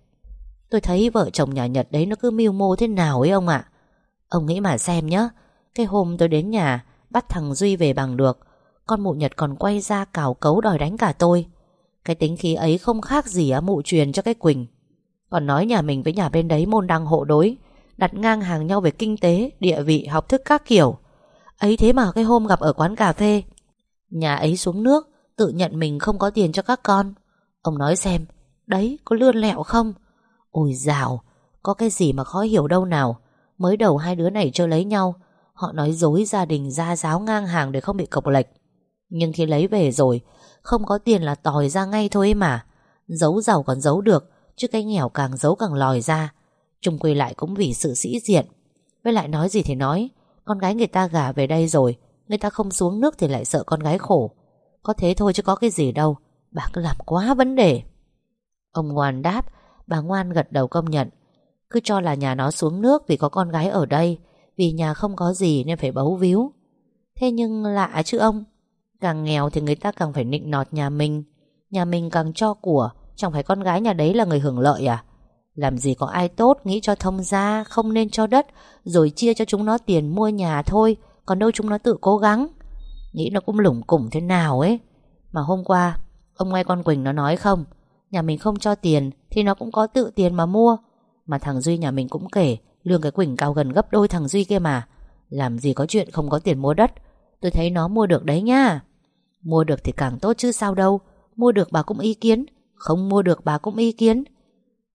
Tôi thấy vợ chồng nhà Nhật đấy Nó cứ mưu mô thế nào ấy ông ạ? Ông nghĩ mà xem nhé Cái hôm tôi đến nhà, Bắt thằng Duy về bằng được. Con mụ Nhật còn quay ra cào cấu đòi đánh cả tôi. Cái tính khí ấy không khác gì á, mụ truyền cho cái Quỳnh. Còn nói nhà mình với nhà bên đấy môn đăng hộ đối, Đặt ngang hàng nhau về kinh tế, Địa vị, học thức các kiểu. Ấy thế mà cái hôm gặp ở quán cà phê, Nhà ấy xuống nước, Tự nhận mình không có tiền cho các con. Ông nói xem, Đấy, có lươn lẹo không? Ôi dào, Có cái gì mà khó hiểu đâu nào. Mới đầu hai đứa này chơi lấy nhau, Họ nói dối gia đình ra giáo ngang hàng Để không bị cộc lệch. Nhưng khi lấy về rồi, Không có tiền là tòi ra ngay thôi mà. Giấu giàu còn giấu được, Chứ cái nghèo càng giấu càng lòi ra. Trung quy lại cũng vì sự sĩ diện. Với lại nói gì thì nói, Con gái người ta gả về đây rồi, Người ta không xuống nước thì lại sợ con gái khổ. Có thế thôi chứ có cái gì đâu, Bà cứ làm quá vấn đề. Ông ngoan đáp, Bà ngoan gật đầu công nhận. Cứ cho là nhà nó xuống nước vì có con gái ở đây, Vì nhà không có gì nên phải bấu víu. Thế nhưng lạ chứ ông Càng nghèo thì người ta càng phải nịnh nọt nhà mình. Nhà mình càng cho của, Chẳng phải con gái nhà đấy là người hưởng lợi à? Làm gì có ai tốt Nghĩ cho thông gia, Không nên cho đất, Rồi chia cho chúng nó tiền mua nhà thôi, Còn đâu chúng nó tự cố gắng. Nghĩ nó cũng lủng củng thế nào ấy. Mà hôm qua, Ông nghe con Quỳnh nó nói không? Nhà mình không cho tiền Thì nó cũng có tự tiền mà mua. Mà thằng Duy nhà mình cũng kể, Lương cái Quỳnh cao gần gấp đôi thằng Duy kia mà. Làm gì có chuyện không có tiền mua đất. Tôi thấy nó mua được đấy nha. Mua được thì càng tốt chứ sao đâu. Mua được bà cũng ý kiến Không mua được bà cũng ý kiến.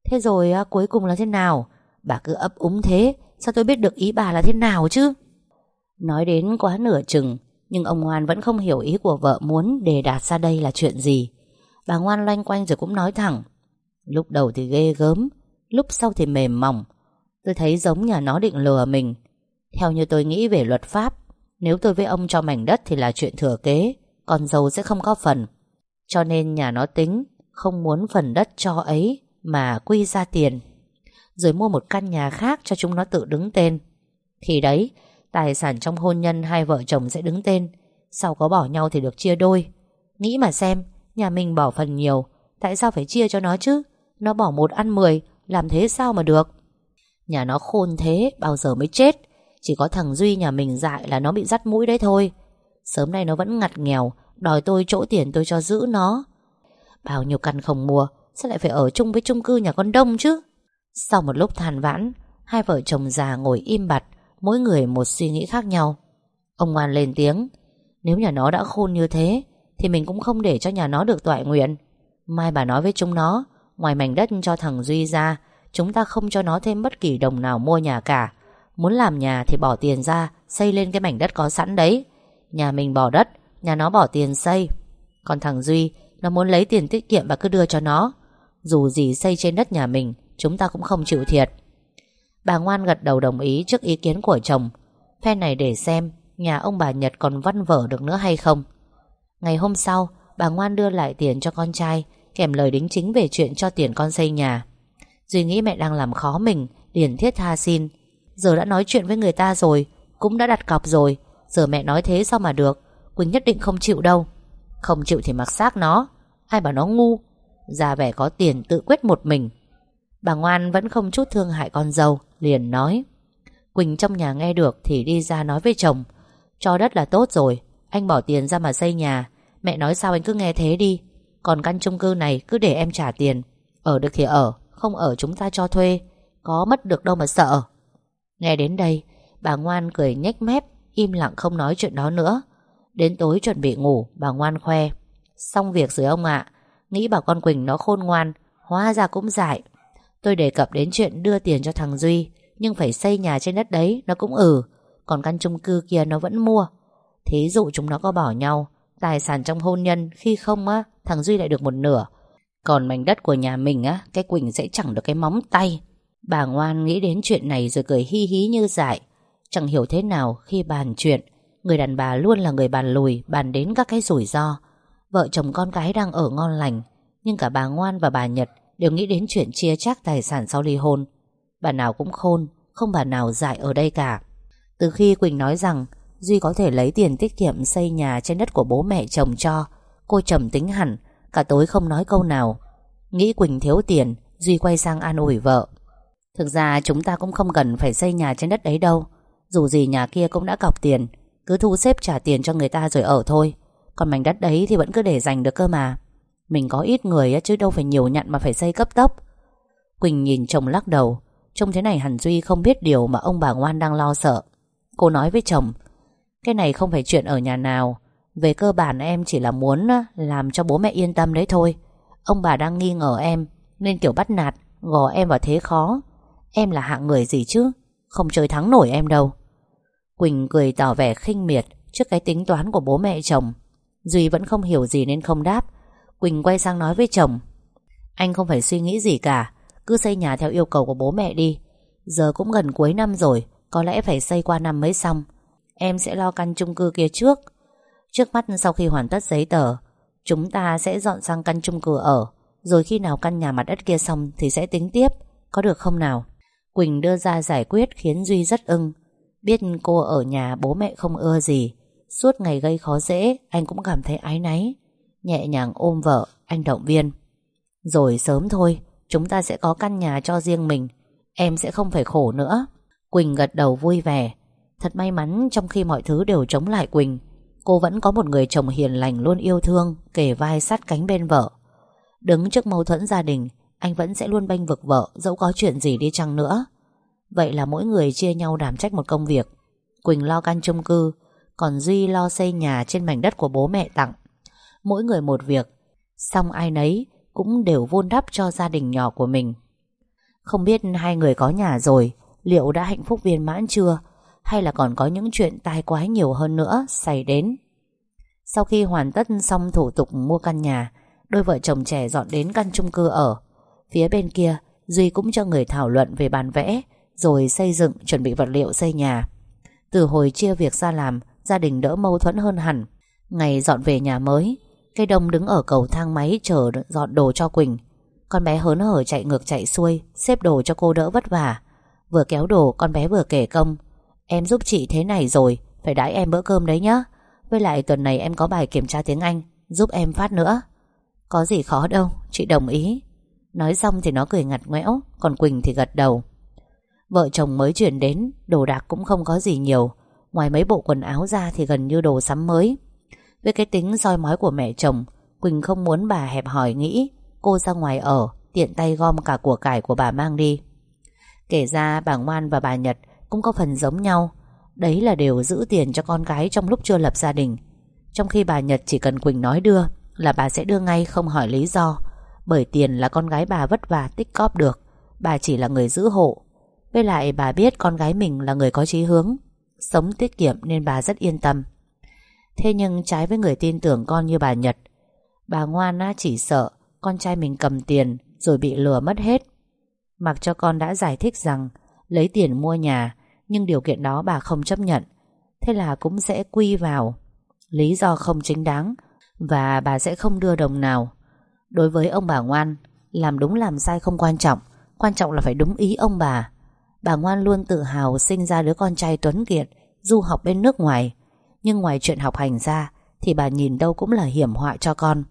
Thế rồi à, cuối cùng là thế nào? Bà cứ ấp úng thế Sao tôi biết được ý bà là thế nào chứ? Nói đến quá nửa chừng Nhưng ông Ngoan vẫn không hiểu ý của vợ muốn Đề đạt ra đây là chuyện gì. Bà Ngoan loanh quanh rồi cũng nói thẳng. Lúc đầu thì ghê gớm Lúc sau thì mềm mỏng. Tôi thấy giống nhà nó định lừa mình. Theo như tôi nghĩ về luật pháp Nếu tôi với ông cho mảnh đất thì là chuyện thừa kế. Con dâu sẽ không có phần. Cho nên nhà nó tính Không muốn phần đất cho ấy Mà quy ra tiền. Rồi mua một căn nhà khác cho chúng nó tự đứng tên. Khi đấy, Tài sản trong hôn nhân hai vợ chồng sẽ đứng tên. Sau có bỏ nhau thì được chia đôi. Nghĩ mà xem, Nhà mình bỏ phần nhiều, Tại sao phải chia cho nó chứ? Nó bỏ một ăn mười, Làm thế sao mà được? Nhà nó khôn thế, Bao giờ mới chết? Chỉ có thằng Duy nhà mình dại là nó bị dắt mũi đấy thôi. Sớm nay nó vẫn ngặt nghèo, Đòi tôi chỗ tiền tôi cho giữ nó. Bao nhiêu căn không mua, Sao lại phải ở chung với chung cư nhà con đông chứ? Sau một lúc than vãn, Hai vợ chồng già ngồi im bặt, Mỗi người một suy nghĩ khác nhau. Ông ngoan lên tiếng, Nếu nhà nó đã khôn như thế, Thì mình cũng không để cho nhà nó được toại nguyện. Mai bà nói với chúng nó, Ngoài mảnh đất cho thằng Duy ra, Chúng ta không cho nó thêm bất kỳ đồng nào mua nhà cả. Muốn làm nhà thì bỏ tiền ra, Xây lên cái mảnh đất có sẵn đấy. Nhà mình bỏ đất, Nhà nó bỏ tiền xây. Còn thằng Duy, Nó muốn lấy tiền tiết kiệm và cứ đưa cho nó. Dù gì xây trên đất nhà mình, Chúng ta cũng không chịu thiệt. Bà ngoan gật đầu đồng ý trước ý kiến của chồng. Phe này để xem Nhà ông bà Nhật còn văn vở được nữa hay không. Ngày hôm sau, Bà ngoan đưa lại tiền cho con trai, Kèm lời đính chính về chuyện cho tiền con xây nhà. Duy nghĩ mẹ đang làm khó mình, Liền thiết tha xin. Giờ đã nói chuyện với người ta rồi, Cũng đã đặt cọc rồi Giờ mẹ nói thế sao mà được? Quỳnh nhất định không chịu đâu. Không chịu thì mặc xác nó. Ai bảo nó ngu? Già vẻ có tiền tự quyết một mình. Bà ngoan vẫn không chút thương hại con dâu, Liền nói. Quỳnh trong nhà nghe được thì đi ra nói với chồng. Cho đất là tốt rồi, Anh bỏ tiền ra mà xây nhà. Mẹ nói sao anh cứ nghe thế đi. Còn căn chung cư này cứ để em trả tiền. Ở được thì ở, Không ở chúng ta cho thuê. Có mất được đâu mà sợ. Nghe đến đây, Bà ngoan cười nhếch mép. Im lặng không nói chuyện đó nữa. Đến tối chuẩn bị ngủ, Bà ngoan khoe. Xong việc rồi ông ạ. Nghĩ bà con Quỳnh nó khôn ngoan, Hóa ra cũng dại. Tôi đề cập đến chuyện đưa tiền cho thằng Duy, Nhưng phải xây nhà trên đất đấy, Nó cũng ừ Còn căn chung cư kia nó vẫn mua. Thí dụ chúng nó có bỏ nhau, Tài sản trong hôn nhân Khi không á, Thằng Duy lại được một nửa. Còn mảnh đất của nhà mình á, Cái Quỳnh sẽ chẳng được cái móng tay. Bà ngoan nghĩ đến chuyện này rồi cười hi hí như dại. Chẳng hiểu thế nào khi bàn chuyện, Người đàn bà luôn là người bàn lùi, Bàn đến các cái rủi ro. Vợ chồng con cái đang ở ngon lành, Nhưng cả bà ngoan và bà Nhật Đều nghĩ đến chuyện chia chác tài sản sau ly hôn. Bà nào cũng khôn, Không bà nào dại ở đây cả. Từ khi Quỳnh nói rằng Duy có thể lấy tiền tiết kiệm xây nhà trên đất của bố mẹ chồng cho, Cô trầm tính hẳn, Cả tối không nói câu nào. Nghĩ Quỳnh thiếu tiền, Duy quay sang an ủi vợ. Thực ra chúng ta cũng không cần phải xây nhà trên đất đấy đâu. Dù gì nhà kia cũng đã cọc tiền, Cứ thu xếp trả tiền cho người ta rồi ở thôi. Còn mảnh đất đấy thì vẫn cứ để dành được cơ mà. Mình có ít người chứ đâu phải nhiều nhận mà phải xây cấp tốc. Quỳnh nhìn chồng lắc đầu. Trông thế này hẳn Duy không biết điều mà ông bà ngoan đang lo sợ. Cô nói với chồng, Cái này không phải chuyện ở nhà nào. Về cơ bản em chỉ là muốn Làm cho bố mẹ yên tâm đấy thôi. Ông bà đang nghi ngờ em, Nên kiểu bắt nạt, Gò em vào thế khó. Em là hạng người gì chứ? Không chơi thắng nổi em đâu. Quỳnh cười tỏ vẻ khinh miệt Trước cái tính toán của bố mẹ chồng. Duy vẫn không hiểu gì nên không đáp. Quỳnh quay sang nói với chồng. Anh không phải suy nghĩ gì cả, Cứ xây nhà theo yêu cầu của bố mẹ đi. Giờ cũng gần cuối năm rồi, Có lẽ phải xây qua năm mới xong. Em sẽ lo căn chung cư kia trước. Trước mắt sau khi hoàn tất giấy tờ, Chúng ta sẽ dọn sang căn chung cư ở. Rồi khi nào căn nhà mặt đất kia xong Thì sẽ tính tiếp, Có được không nào? Quỳnh đưa ra giải quyết khiến Duy rất ưng. Biết cô ở nhà bố mẹ không ưa gì. Suốt ngày gây khó dễ, Anh cũng cảm thấy ái náy. Nhẹ nhàng ôm vợ, Anh động viên. Rồi sớm thôi, Chúng ta sẽ có căn nhà cho riêng mình. Em sẽ không phải khổ nữa. Quỳnh gật đầu vui vẻ. Thật may mắn trong khi mọi thứ đều chống lại Quỳnh, Cô vẫn có một người chồng hiền lành luôn yêu thương Kể vai sát cánh bên vợ. Đứng trước mâu thuẫn gia đình, Anh vẫn sẽ luôn bênh vực vợ, Dẫu có chuyện gì đi chăng nữa. Vậy là mỗi người chia nhau đảm trách một công việc. Quỳnh lo căn chung cư, Còn Duy lo xây nhà trên mảnh đất của bố mẹ tặng. Mỗi người một việc, Xong ai nấy Cũng đều vun đắp cho gia đình nhỏ của mình. Không biết hai người có nhà rồi, Liệu đã hạnh phúc viên mãn chưa? Hay là còn có những chuyện tai quái nhiều hơn nữa Xảy đến? Sau khi hoàn tất xong thủ tục mua căn nhà, Đôi vợ chồng trẻ dọn đến căn chung cư ở. Phía bên kia, Duy cũng cho người thảo luận về bàn vẽ. Rồi xây dựng chuẩn bị vật liệu xây nhà. Từ hồi chia việc ra làm Gia đình đỡ mâu thuẫn hơn hẳn. Ngày dọn về nhà mới Cây đông đứng ở cầu thang máy chờ dọn đồ cho Quỳnh. Con bé hớn hở chạy ngược chạy xuôi Xếp đồ cho cô đỡ vất vả. Vừa kéo đồ con bé vừa kể công. Em giúp chị thế này rồi Phải đãi em bữa cơm đấy nhá. Với lại tuần này em có bài kiểm tra tiếng Anh Giúp em phát nữa. Có gì khó đâu, chị đồng ý. Nói xong thì nó cười ngặt ngoẽo Còn Quỳnh thì gật đầu. Vợ chồng mới chuyển đến, Đồ đạc cũng không có gì nhiều. Ngoài mấy bộ quần áo ra thì gần như đồ sắm mới. Với cái tính soi mói của mẹ chồng, Quỳnh không muốn bà hẹp hỏi nghĩ, Cô ra ngoài ở, Tiện tay gom cả của cải của bà mang đi. Kể ra bà Ngoan và bà Nhật Cũng có phần giống nhau. Đấy là đều giữ tiền cho con gái trong lúc chưa lập gia đình. Trong khi bà Nhật chỉ cần Quỳnh nói đưa, Là bà sẽ đưa ngay không hỏi lý do. Bởi tiền là con gái bà vất vả, tích cóp được. Bà chỉ là người giữ hộ với lại bà biết con gái mình là người có chí hướng, Sống tiết kiệm nên bà rất yên tâm. Thế nhưng trái với người tin tưởng con như bà Nhật, Bà ngoan chỉ sợ Con trai mình cầm tiền Rồi bị lừa mất hết. Mặc cho con đã giải thích rằng Lấy tiền mua nhà, Nhưng điều kiện đó bà không chấp nhận. Thế là cũng sẽ quy vào. Lý do không chính đáng Và bà sẽ không đưa đồng nào. Đối với ông bà ngoan, Làm đúng làm sai không quan trọng Quan trọng là phải đúng ý ông bà. Bà ngoan luôn tự hào sinh ra đứa con trai tuấn kiệt, Du học bên nước ngoài. Nhưng ngoài chuyện học hành ra, Thì bà nhìn đâu cũng là hiểm họa cho con.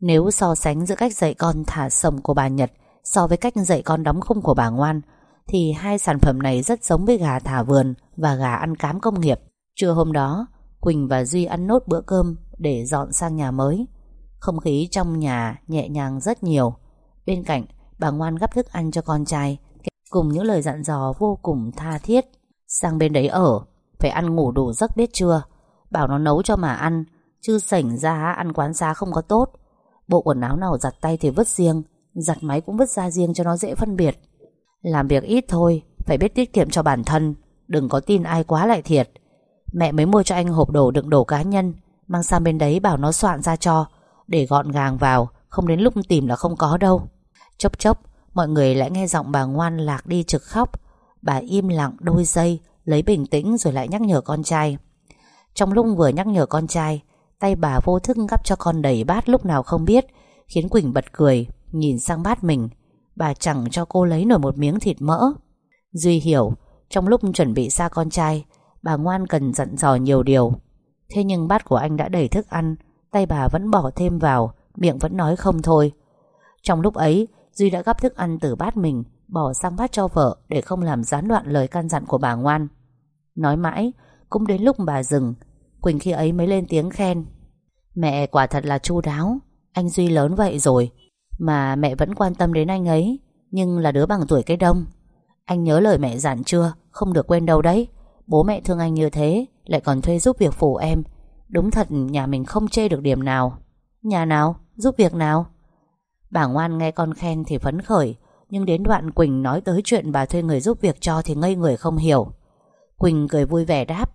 Nếu so sánh giữa cách dạy con thả sồng của bà Nhật So với cách dạy con đóng khung của bà ngoan, Thì hai sản phẩm này rất giống với gà thả vườn Và gà ăn cám công nghiệp. Trưa hôm đó, Quỳnh và Duy ăn nốt bữa cơm Để dọn sang nhà mới. Không khí trong nhà nhẹ nhàng rất nhiều. Bên cạnh, bà ngoan gắp thức ăn cho con trai Cùng những lời dặn dò vô cùng tha thiết. Sang bên đấy ở, Phải ăn ngủ đủ giấc biết chưa? Bảo nó nấu cho mà ăn, Chứ sảnh ra ăn quán xá không có tốt. Bộ quần áo nào giặt tay thì vứt riêng, Giặt máy cũng vứt ra riêng cho nó dễ phân biệt. Làm việc ít thôi, Phải biết tiết kiệm cho bản thân, Đừng có tin ai quá lại thiệt. Mẹ mới mua cho anh hộp đồ đựng đồ cá nhân, Mang sang bên đấy bảo nó soạn ra cho, Để gọn gàng vào, Không đến lúc tìm là không có đâu. Chốc chốc Mọi người lại nghe giọng bà ngoan lạc đi trực khóc. Bà im lặng đôi giây, Lấy bình tĩnh rồi lại nhắc nhở con trai. Trong lúc vừa nhắc nhở con trai, Tay bà vô thức gắp cho con đầy bát lúc nào không biết, Khiến Quỳnh bật cười, Nhìn sang bát mình. Bà chẳng cho cô lấy nổi một miếng thịt mỡ. Duy hiểu, Trong lúc chuẩn bị xa con trai, Bà ngoan cần dặn dò nhiều điều. Thế nhưng bát của anh đã đầy thức ăn, Tay bà vẫn bỏ thêm vào, Miệng vẫn nói không thôi. Trong lúc ấy Duy đã gắp thức ăn từ bát mình, Bỏ sang bát cho vợ Để không làm gián đoạn lời can dặn của bà ngoan. Nói mãi, Cũng đến lúc bà dừng, Quỳnh khi ấy mới lên tiếng khen. Mẹ quả thật là chu đáo, Anh Duy lớn vậy rồi, Mà mẹ vẫn quan tâm đến anh ấy, Nhưng là đứa bằng tuổi cái đông. Anh nhớ lời mẹ dặn chưa, Không được quên đâu đấy. Bố mẹ thương anh như thế, Lại còn thuê giúp việc phụ em. Đúng thật, nhà mình không chê được điểm nào. Nhà nào? Giúp việc nào? Bà ngoan nghe con khen thì phấn khởi, Nhưng đến đoạn Quỳnh nói tới chuyện bà thuê người giúp việc cho Thì ngây người không hiểu. Quỳnh cười vui vẻ đáp,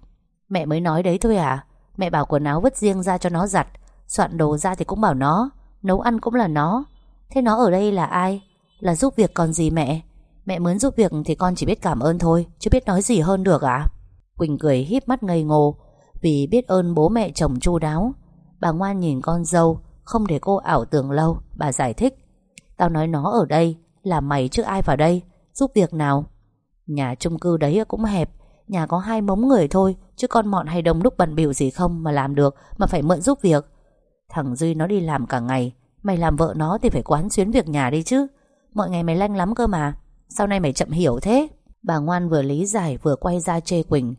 Mẹ mới nói đấy thôi à Mẹ bảo quần áo vứt riêng ra cho nó giặt, Soạn đồ ra thì cũng bảo nó, Nấu ăn cũng là nó. Thế nó ở đây là ai? Là giúp việc còn gì mẹ? Mẹ muốn giúp việc thì con chỉ biết cảm ơn thôi, Chứ biết nói gì hơn được à? Quỳnh cười híp mắt ngây ngô, Vì biết ơn bố mẹ chồng chu đáo. Bà ngoan nhìn con dâu không để cô ảo tưởng lâu, Bà giải thích. Tao nói nó ở đây Là mày chứ ai vào đây, Giúp việc nào. Nhà chung cư đấy cũng hẹp, Nhà có hai mống người thôi, Chứ con mọn hay đông đúc bận biểu gì không mà làm được, Mà phải mượn giúp việc. Thằng Duy nó đi làm cả ngày, Mày làm vợ nó thì phải quán xuyến việc nhà đi chứ. Mọi ngày mày lanh lắm cơ mà, Sau này mày chậm hiểu thế. Bà ngoan vừa lý giải vừa quay ra chê Quỳnh.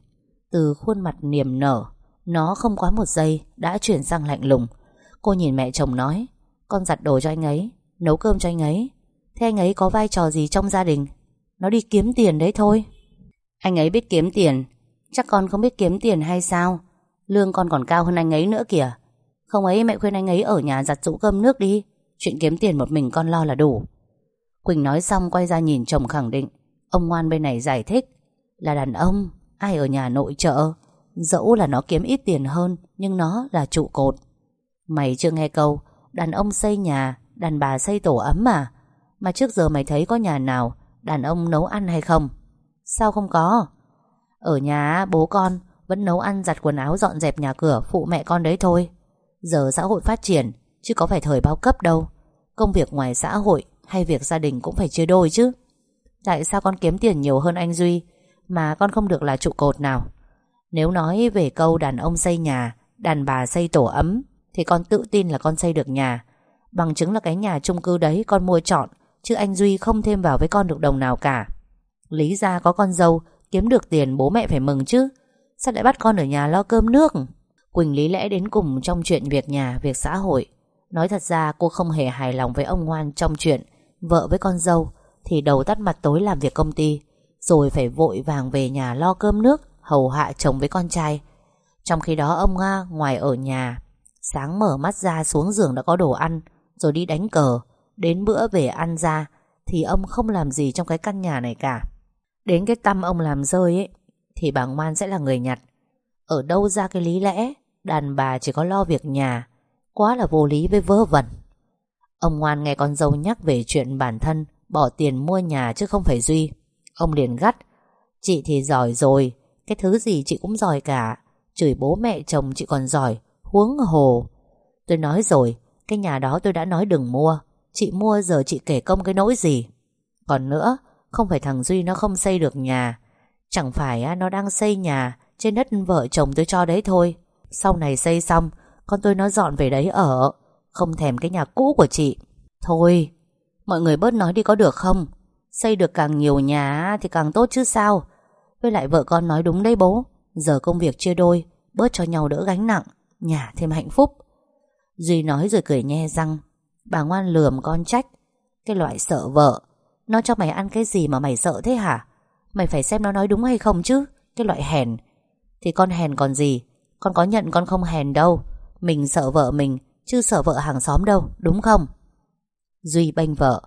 Từ khuôn mặt niềm nở, Nó không quá một giây Đã chuyển sang lạnh lùng. Cô nhìn mẹ chồng nói, Con giặt đồ cho anh ấy, Nấu cơm cho anh ấy. Thế anh ấy có vai trò gì trong gia đình? Nó đi kiếm tiền đấy thôi. Anh ấy biết kiếm tiền. Chắc con không biết kiếm tiền hay sao? Lương con còn cao hơn anh ấy nữa kìa. Không ấy mẹ khuyên anh ấy ở nhà giặt rũ cơm nước đi. Chuyện kiếm tiền một mình con lo là đủ. Quỳnh nói xong quay ra nhìn chồng khẳng định, Ông ngoan bên này giải thích, Là đàn ông, Ai ở nhà nội trợ. Dẫu là nó kiếm ít tiền hơn, Nhưng nó là trụ cột. Mày chưa nghe câu, Đàn ông xây nhà, Đàn bà xây tổ ấm mà. Mà trước giờ mày thấy có nhà nào, Đàn ông nấu ăn hay không? Sao không có? Ở nhà, bố con Vẫn nấu ăn giặt quần áo dọn dẹp nhà cửa Phụ mẹ con đấy thôi. Giờ xã hội phát triển, Chứ có phải thời bao cấp đâu. Công việc ngoài xã hội hay việc gia đình cũng phải chia đôi chứ. Tại sao con kiếm tiền nhiều hơn anh Duy, Mà con không được là trụ cột nào? Nếu nói về câu đàn ông xây nhà, Đàn bà xây tổ ấm thì con tự tin là con xây được nhà. Bằng chứng là cái nhà chung cư đấy con mua chọn, Chứ anh Duy không thêm vào với con được đồng nào cả. Lý ra có con dâu, Kiếm được tiền bố mẹ phải mừng chứ. Sao lại bắt con ở nhà lo cơm nước? Quỳnh lý lẽ đến cùng trong chuyện việc nhà, Việc xã hội. Nói thật ra, cô không hề hài lòng với ông ngoan trong chuyện Vợ với con dâu, Thì đầu tắt mặt tối làm việc công ty, Rồi phải vội vàng về nhà lo cơm nước, Hầu hạ chồng với con trai. Trong khi đó, ông Nga ngoài ở nhà Sáng mở mắt ra xuống giường đã có đồ ăn, Rồi đi đánh cờ. Đến bữa về ăn ra, Thì ông không làm gì trong cái căn nhà này cả. Đến cái tâm ông làm rơi ấy, Thì bà Ngoan sẽ là người nhặt. Ở đâu ra cái lý lẽ, Đàn bà chỉ có lo việc nhà, Quá là vô lý với vớ vẩn. Ông ngoan nghe con dâu nhắc về chuyện bản thân, Bỏ tiền mua nhà chứ không phải Duy. Ông liền gắt, Chị thì giỏi rồi, Cái thứ gì chị cũng giỏi cả. Chửi bố mẹ chồng chị còn giỏi Huống hồ. Tôi nói rồi, Cái nhà đó tôi đã nói đừng mua. Chị mua giờ chị kể công cái nỗi gì? Còn nữa, Không phải thằng Duy nó không xây được nhà. Chẳng phải nó đang xây nhà Trên đất vợ chồng tôi cho đấy thôi. Sau này xây xong, Con tôi nó dọn về đấy ở. Không thèm cái nhà cũ của chị. Thôi, Mọi người bớt nói đi có được không? Xây được càng nhiều nhà thì càng tốt chứ sao? Với lại vợ con nói đúng đấy bố. Giờ công việc chia đôi, Bớt cho nhau đỡ gánh nặng. Nhà thêm hạnh phúc. Duy nói rồi cười nhe răng. Bà ngoan lườm con trách. Cái loại sợ vợ. Nó cho mày ăn cái gì mà mày sợ thế hả? Mày phải xem nó nói đúng hay không chứ? Cái loại hèn. Thì con hèn còn gì? Con có nhận con không hèn đâu. Mình sợ vợ mình, Chứ sợ vợ hàng xóm đâu, Đúng không? Duy bênh vợ.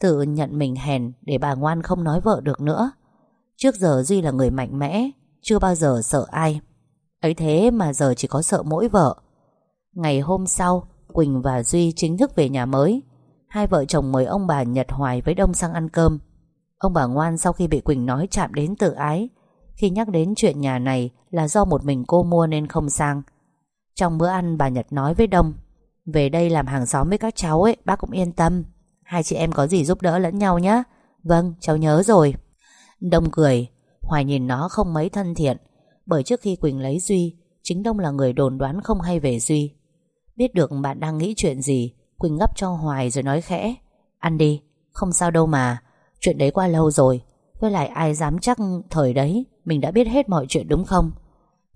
Tự nhận mình hèn để bà ngoan không nói vợ được nữa. Trước giờ Duy là người mạnh mẽ, Chưa bao giờ sợ ai. Ấy thế mà giờ chỉ có sợ mỗi vợ. Ngày hôm sau, Quỳnh và Duy chính thức về nhà mới. Hai vợ chồng mời ông bà Nhật Hoài với Đông sang ăn cơm. Ông bà ngoan sau khi bị Quỳnh nói chạm đến tự ái. Khi nhắc đến chuyện nhà này Là do một mình cô mua nên không sang. Trong bữa ăn, bà Nhật nói với Đông, về đây làm hàng xóm với các cháu ấy, Bác cũng yên tâm. Hai chị em có gì giúp đỡ lẫn nhau nhé Vâng cháu nhớ rồi. Đông cười, Hoài nhìn nó không mấy thân thiện bởi trước khi Quỳnh lấy Duy Chính Đông là người đồn đoán không hay về Duy. Biết được bạn đang nghĩ chuyện gì Quỳnh gấp cho Hoài rồi nói khẽ. Ăn đi, không sao đâu mà Chuyện đấy qua lâu rồi. Với lại ai dám chắc thời đấy Mình đã biết hết mọi chuyện đúng không?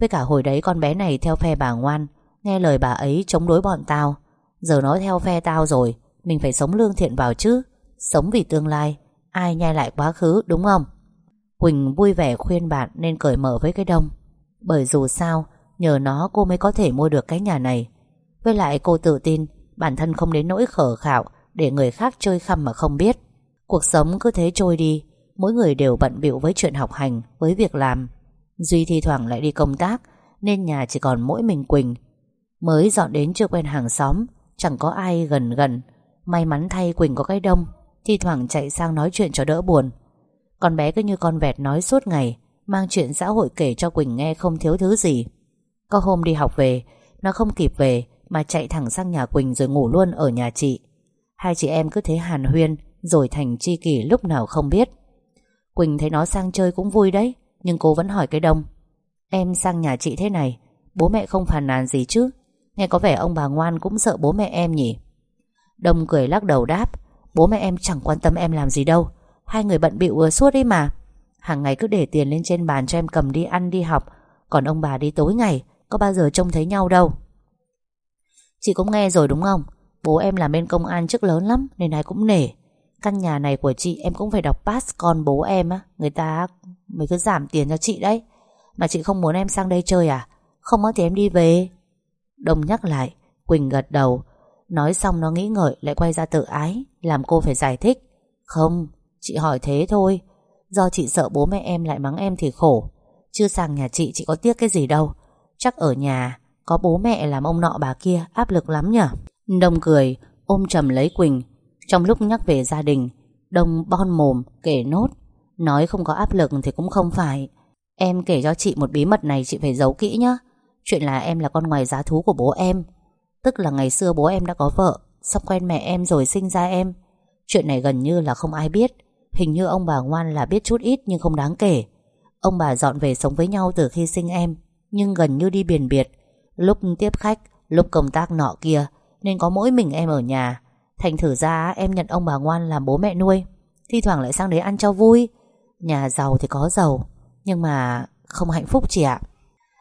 Với cả hồi đấy con bé này theo phe bà ngoan Nghe lời bà ấy chống đối bọn tao. Giờ nó theo phe tao rồi Mình phải sống lương thiện vào chứ. Sống vì tương lai Ai nhai lại quá khứ đúng không? Quỳnh vui vẻ khuyên bạn nên cởi mở với cái đông. Bởi dù sao, Nhờ nó cô mới có thể mua được cái nhà này. Với lại cô tự tin, Bản thân không đến nỗi khở khạo Để người khác chơi khăm mà không biết. Cuộc sống cứ thế trôi đi, Mỗi người đều bận bịu với chuyện học hành, Với việc làm. Duy thi thoảng lại đi công tác, Nên nhà chỉ còn mỗi mình Quỳnh. Mới dọn đến chưa quen hàng xóm, Chẳng có ai gần gần. May mắn thay Quỳnh có cái đông, Thi thoảng chạy sang nói chuyện cho đỡ buồn. Con bé cứ như con vẹt nói suốt ngày, Mang chuyện xã hội kể cho Quỳnh nghe không thiếu thứ gì. Có hôm đi học về, Nó không kịp về Mà chạy thẳng sang nhà Quỳnh rồi ngủ luôn ở nhà chị. Hai chị em cứ thế hàn huyên, Rồi thành chi kỷ lúc nào không biết. Quỳnh thấy nó sang chơi cũng vui đấy, Nhưng cô vẫn hỏi cái đông. Em sang nhà chị thế này, Bố mẹ không phàn nàn gì chứ? Nghe có vẻ ông bà ngoan cũng sợ bố mẹ em nhỉ? Đông cười lắc đầu đáp, Bố mẹ em chẳng quan tâm em làm gì đâu. Hai người bận bịu suốt đi mà. Hàng ngày cứ để tiền lên trên bàn cho em cầm đi ăn đi học. Còn ông bà đi tối ngày Có bao giờ trông thấy nhau đâu. Chị cũng nghe rồi đúng không? Bố em làm bên công an chức lớn lắm Nên ai cũng nể. Căn nhà này của chị em cũng phải đọc pass con bố em á. Người ta mới cứ giảm tiền cho chị đấy. Mà chị không muốn em sang đây chơi à? Không có thì em đi về. Đông nhắc lại Quỳnh gật đầu. Nói xong nó nghĩ ngợi lại quay ra tự ái. Làm cô phải giải thích. Không, chị hỏi thế thôi. Do chị sợ bố mẹ em lại mắng em thì khổ. Chưa sang nhà chị chị có tiếc cái gì đâu. Chắc ở nhà Có bố mẹ làm ông nọ bà kia Áp lực lắm nhở? Đông cười, ôm trầm lấy Quỳnh. Trong lúc nhắc về gia đình, Đông bon mồm, kể nốt. Nói không có áp lực thì cũng không phải. Em kể cho chị một bí mật này, chị phải giấu kỹ nhá. Chuyện là em là con ngoài giá thú của bố em. Tức là ngày xưa bố em đã có vợ Xong quen mẹ em rồi sinh ra em. Chuyện này gần như là không ai biết. Hình như ông bà ngoan là biết chút ít Nhưng không đáng kể. Ông bà dọn về sống với nhau từ khi sinh em Nhưng gần như đi biển biệt. Lúc tiếp khách, lúc công tác nọ kia Nên có mỗi mình em ở nhà. Thành thử ra em nhận ông bà ngoan làm bố mẹ nuôi Thi thoảng lại sang đấy ăn cho vui. Nhà giàu thì có giàu Nhưng mà không hạnh phúc chị ạ.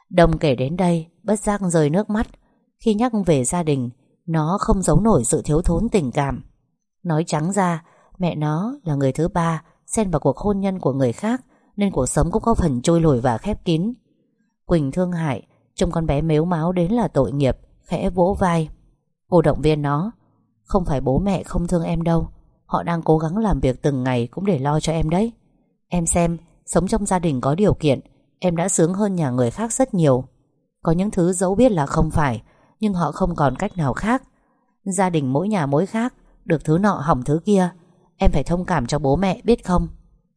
Đồng kể đến đây Bất giác rơi nước mắt. Khi nhắc về gia đình Nó không giấu nổi sự thiếu thốn tình cảm. Nói trắng ra Mẹ nó là người thứ ba, Xen vào cuộc hôn nhân của người khác, Nên cuộc sống cũng có phần trôi lổi và khép kín. Quỳnh thương hại, Trông con bé mếu máu đến là tội nghiệp, Khẽ vỗ vai. Cô động viên nó, Không phải bố mẹ không thương em đâu, Họ đang cố gắng làm việc từng ngày Cũng để lo cho em đấy. Em xem, Sống trong gia đình có điều kiện, Em đã sướng hơn nhà người khác rất nhiều. Có những thứ dẫu biết là không phải, Nhưng họ không còn cách nào khác. Gia đình mỗi nhà mỗi khác, Được thứ nọ hỏng thứ kia Em phải thông cảm cho bố mẹ, biết không?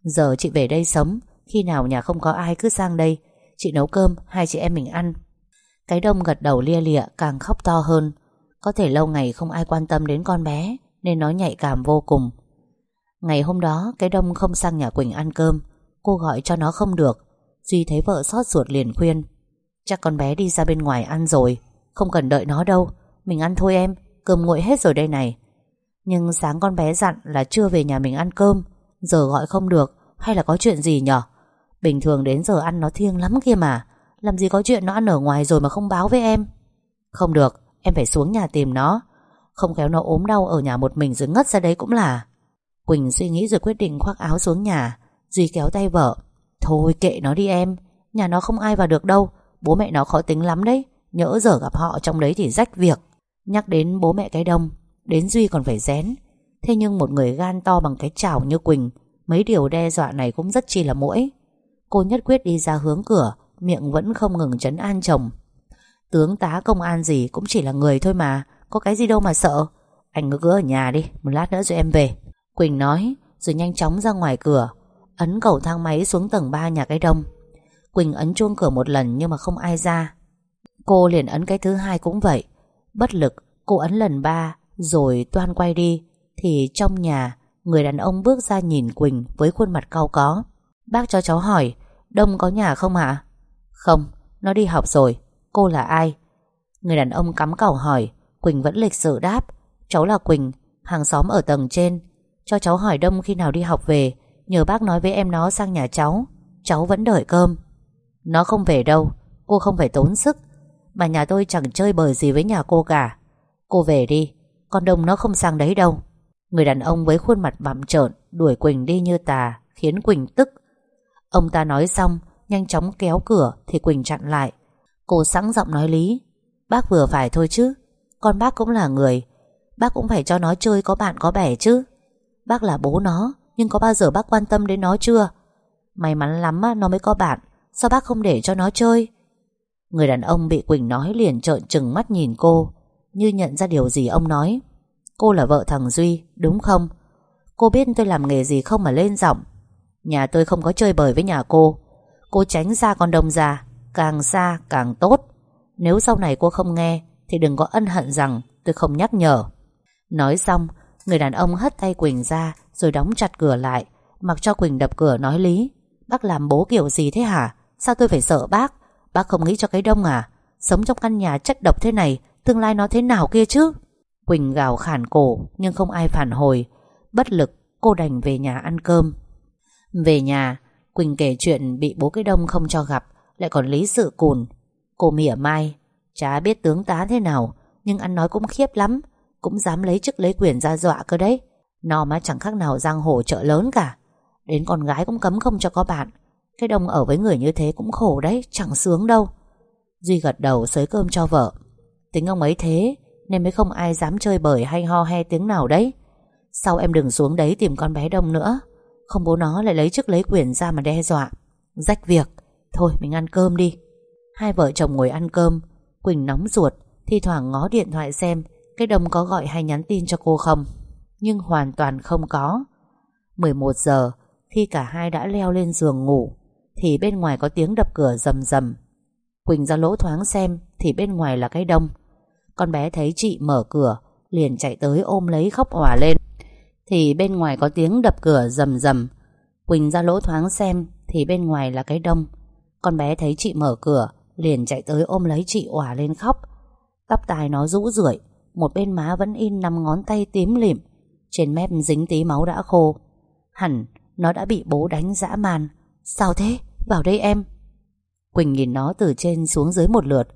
Giờ chị về đây sống, Khi nào nhà không có ai cứ sang đây. Chị nấu cơm, hai chị em mình ăn. Cái đông gật đầu lia lịa, càng khóc to hơn. Có thể lâu ngày không ai quan tâm đến con bé, Nên nó nhạy cảm vô cùng. Ngày hôm đó, Cái đông không sang nhà Quỳnh ăn cơm. Cô gọi cho nó không được. Duy thấy vợ xót ruột liền khuyên. Chắc con bé đi ra bên ngoài ăn rồi. Không cần đợi nó đâu. Mình ăn thôi em. Cơm nguội hết rồi đây này. Nhưng sáng con bé dặn là chưa về nhà mình ăn cơm, Giờ gọi không được, Hay là có chuyện gì nhở? Bình thường đến giờ ăn nó thiêng lắm kia mà, Làm gì có chuyện nó ăn ở ngoài rồi mà không báo với em. Không được, Em phải xuống nhà tìm nó. Không khéo nó ốm đau ở nhà một mình rồi ngất ra đấy cũng là. Quỳnh suy nghĩ rồi quyết định khoác áo xuống nhà, Duy kéo tay vợ. Thôi kệ nó đi em, Nhà nó không ai vào được đâu, Bố mẹ nó khó tính lắm đấy, Nhỡ giờ gặp họ trong đấy thì rách việc. Nhắc đến bố mẹ cái đông Đến Duy còn phải rén. Thế nhưng một người gan to bằng cái chảo như Quỳnh, Mấy điều đe dọa này cũng rất chi là mũi Cô nhất quyết đi ra hướng cửa, Miệng vẫn không ngừng chấn an chồng. Tướng tá công an gì cũng chỉ là người thôi mà, Có cái gì đâu mà sợ. Anh cứ ở nhà đi, Một lát nữa rồi em về. Quỳnh nói, Rồi nhanh chóng ra ngoài cửa, Ấn cầu thang máy xuống tầng 3 nhà cái đông. Quỳnh ấn chuông cửa một lần Nhưng mà không ai ra. Cô liền ấn cái thứ hai cũng vậy. Bất lực, cô ấn lần ba rồi toan quay đi Thì trong nhà Người đàn ông bước ra nhìn Quỳnh Với khuôn mặt cau có. Bác cho cháu hỏi Đông có nhà không ạ? Không, nó đi học rồi Cô là ai? Người đàn ông cắm cẩu hỏi Quỳnh vẫn lịch sự đáp Cháu là Quỳnh, hàng xóm ở tầng trên. Cho cháu hỏi Đông khi nào đi học về Nhờ bác nói với em nó sang nhà cháu. Cháu vẫn đợi cơm. Nó không về đâu Cô không phải tốn sức. Mà nhà tôi chẳng chơi bời gì với nhà cô cả. Cô về đi con Đông nó không sang đấy đâu. Người đàn ông với khuôn mặt bặm trợn, Đuổi Quỳnh đi như tà, Khiến Quỳnh tức. Ông ta nói xong, Nhanh chóng kéo cửa thì Quỳnh chặn lại. Cô sẵn giọng nói lý, Bác vừa phải thôi chứ, Con bác cũng là người, Bác cũng phải cho nó chơi có bạn có bè chứ. Bác là bố nó, Nhưng có bao giờ bác quan tâm đến nó chưa? May mắn lắm nó mới có bạn, Sao bác không để cho nó chơi? Người đàn ông bị Quỳnh nói liền trợn trừng mắt nhìn cô. Như nhận ra điều gì ông nói. Cô là vợ thằng Duy, Đúng không? Cô biết tôi làm nghề gì không mà lên giọng. Nhà tôi không có chơi bời với nhà cô. Cô tránh xa con đông già, Càng xa càng tốt. Nếu sau này cô không nghe, Thì đừng có ân hận rằng tôi không nhắc nhở. Nói xong, Người đàn ông hất tay Quỳnh ra, Rồi đóng chặt cửa lại, Mặc cho Quỳnh đập cửa nói lý. Bác làm bố kiểu gì thế hả? Sao tôi phải sợ bác? Bác không nghĩ cho cái đông à? Sống trong căn nhà chất độc thế này Tương lai nó thế nào kia chứ? Quỳnh gào khản cổ, Nhưng không ai phản hồi. Bất lực, cô đành về nhà ăn cơm. Về nhà, Quỳnh kể chuyện bị bố cái đông không cho gặp, Lại còn lý sự cùn. Cô mỉa mai, Chả biết tướng tá thế nào, Nhưng ăn nói cũng khiếp lắm, Cũng dám lấy chức lấy quyền ra dọa cơ đấy. Nó mà chẳng khác nào giang hồ chợ lớn cả. Đến con gái cũng cấm không cho có bạn. Cái đông ở với người như thế cũng khổ đấy, Chẳng sướng đâu. Duy gật đầu, xới cơm cho vợ. Tính ông ấy thế, Nên mới không ai dám chơi bời hay ho he tiếng nào đấy. Sau em đừng xuống đấy tìm con bé đông nữa? Không bố nó lại lấy chức lấy quyền ra mà đe dọa. Rách việc. Thôi, mình ăn cơm đi. Hai vợ chồng ngồi ăn cơm. Quỳnh nóng ruột Thì thoảng ngó điện thoại xem Cái đông có gọi hay nhắn tin cho cô không. Nhưng hoàn toàn không có. 11 giờ, Khi cả hai đã leo lên giường ngủ, Thì bên ngoài có tiếng đập cửa rầm rầm. Quỳnh ra lỗ thoáng xem thì bên ngoài là cái đông. Con bé thấy chị mở cửa, Liền chạy tới ôm lấy khóc òa lên. Thì bên ngoài có tiếng đập cửa rầm rầm. Quỳnh ra lỗ thoáng xem, Thì bên ngoài là cái đông. Con bé thấy chị mở cửa, Liền chạy tới ôm lấy chị òa lên khóc. Tóc tai nó rũ rượi, Một bên má vẫn in năm ngón tay tím lịm. Trên mép dính tí máu đã khô. Hẳn nó đã bị bố đánh dã man. Sao thế? Vào đây em. Quỳnh nhìn nó từ trên xuống dưới một lượt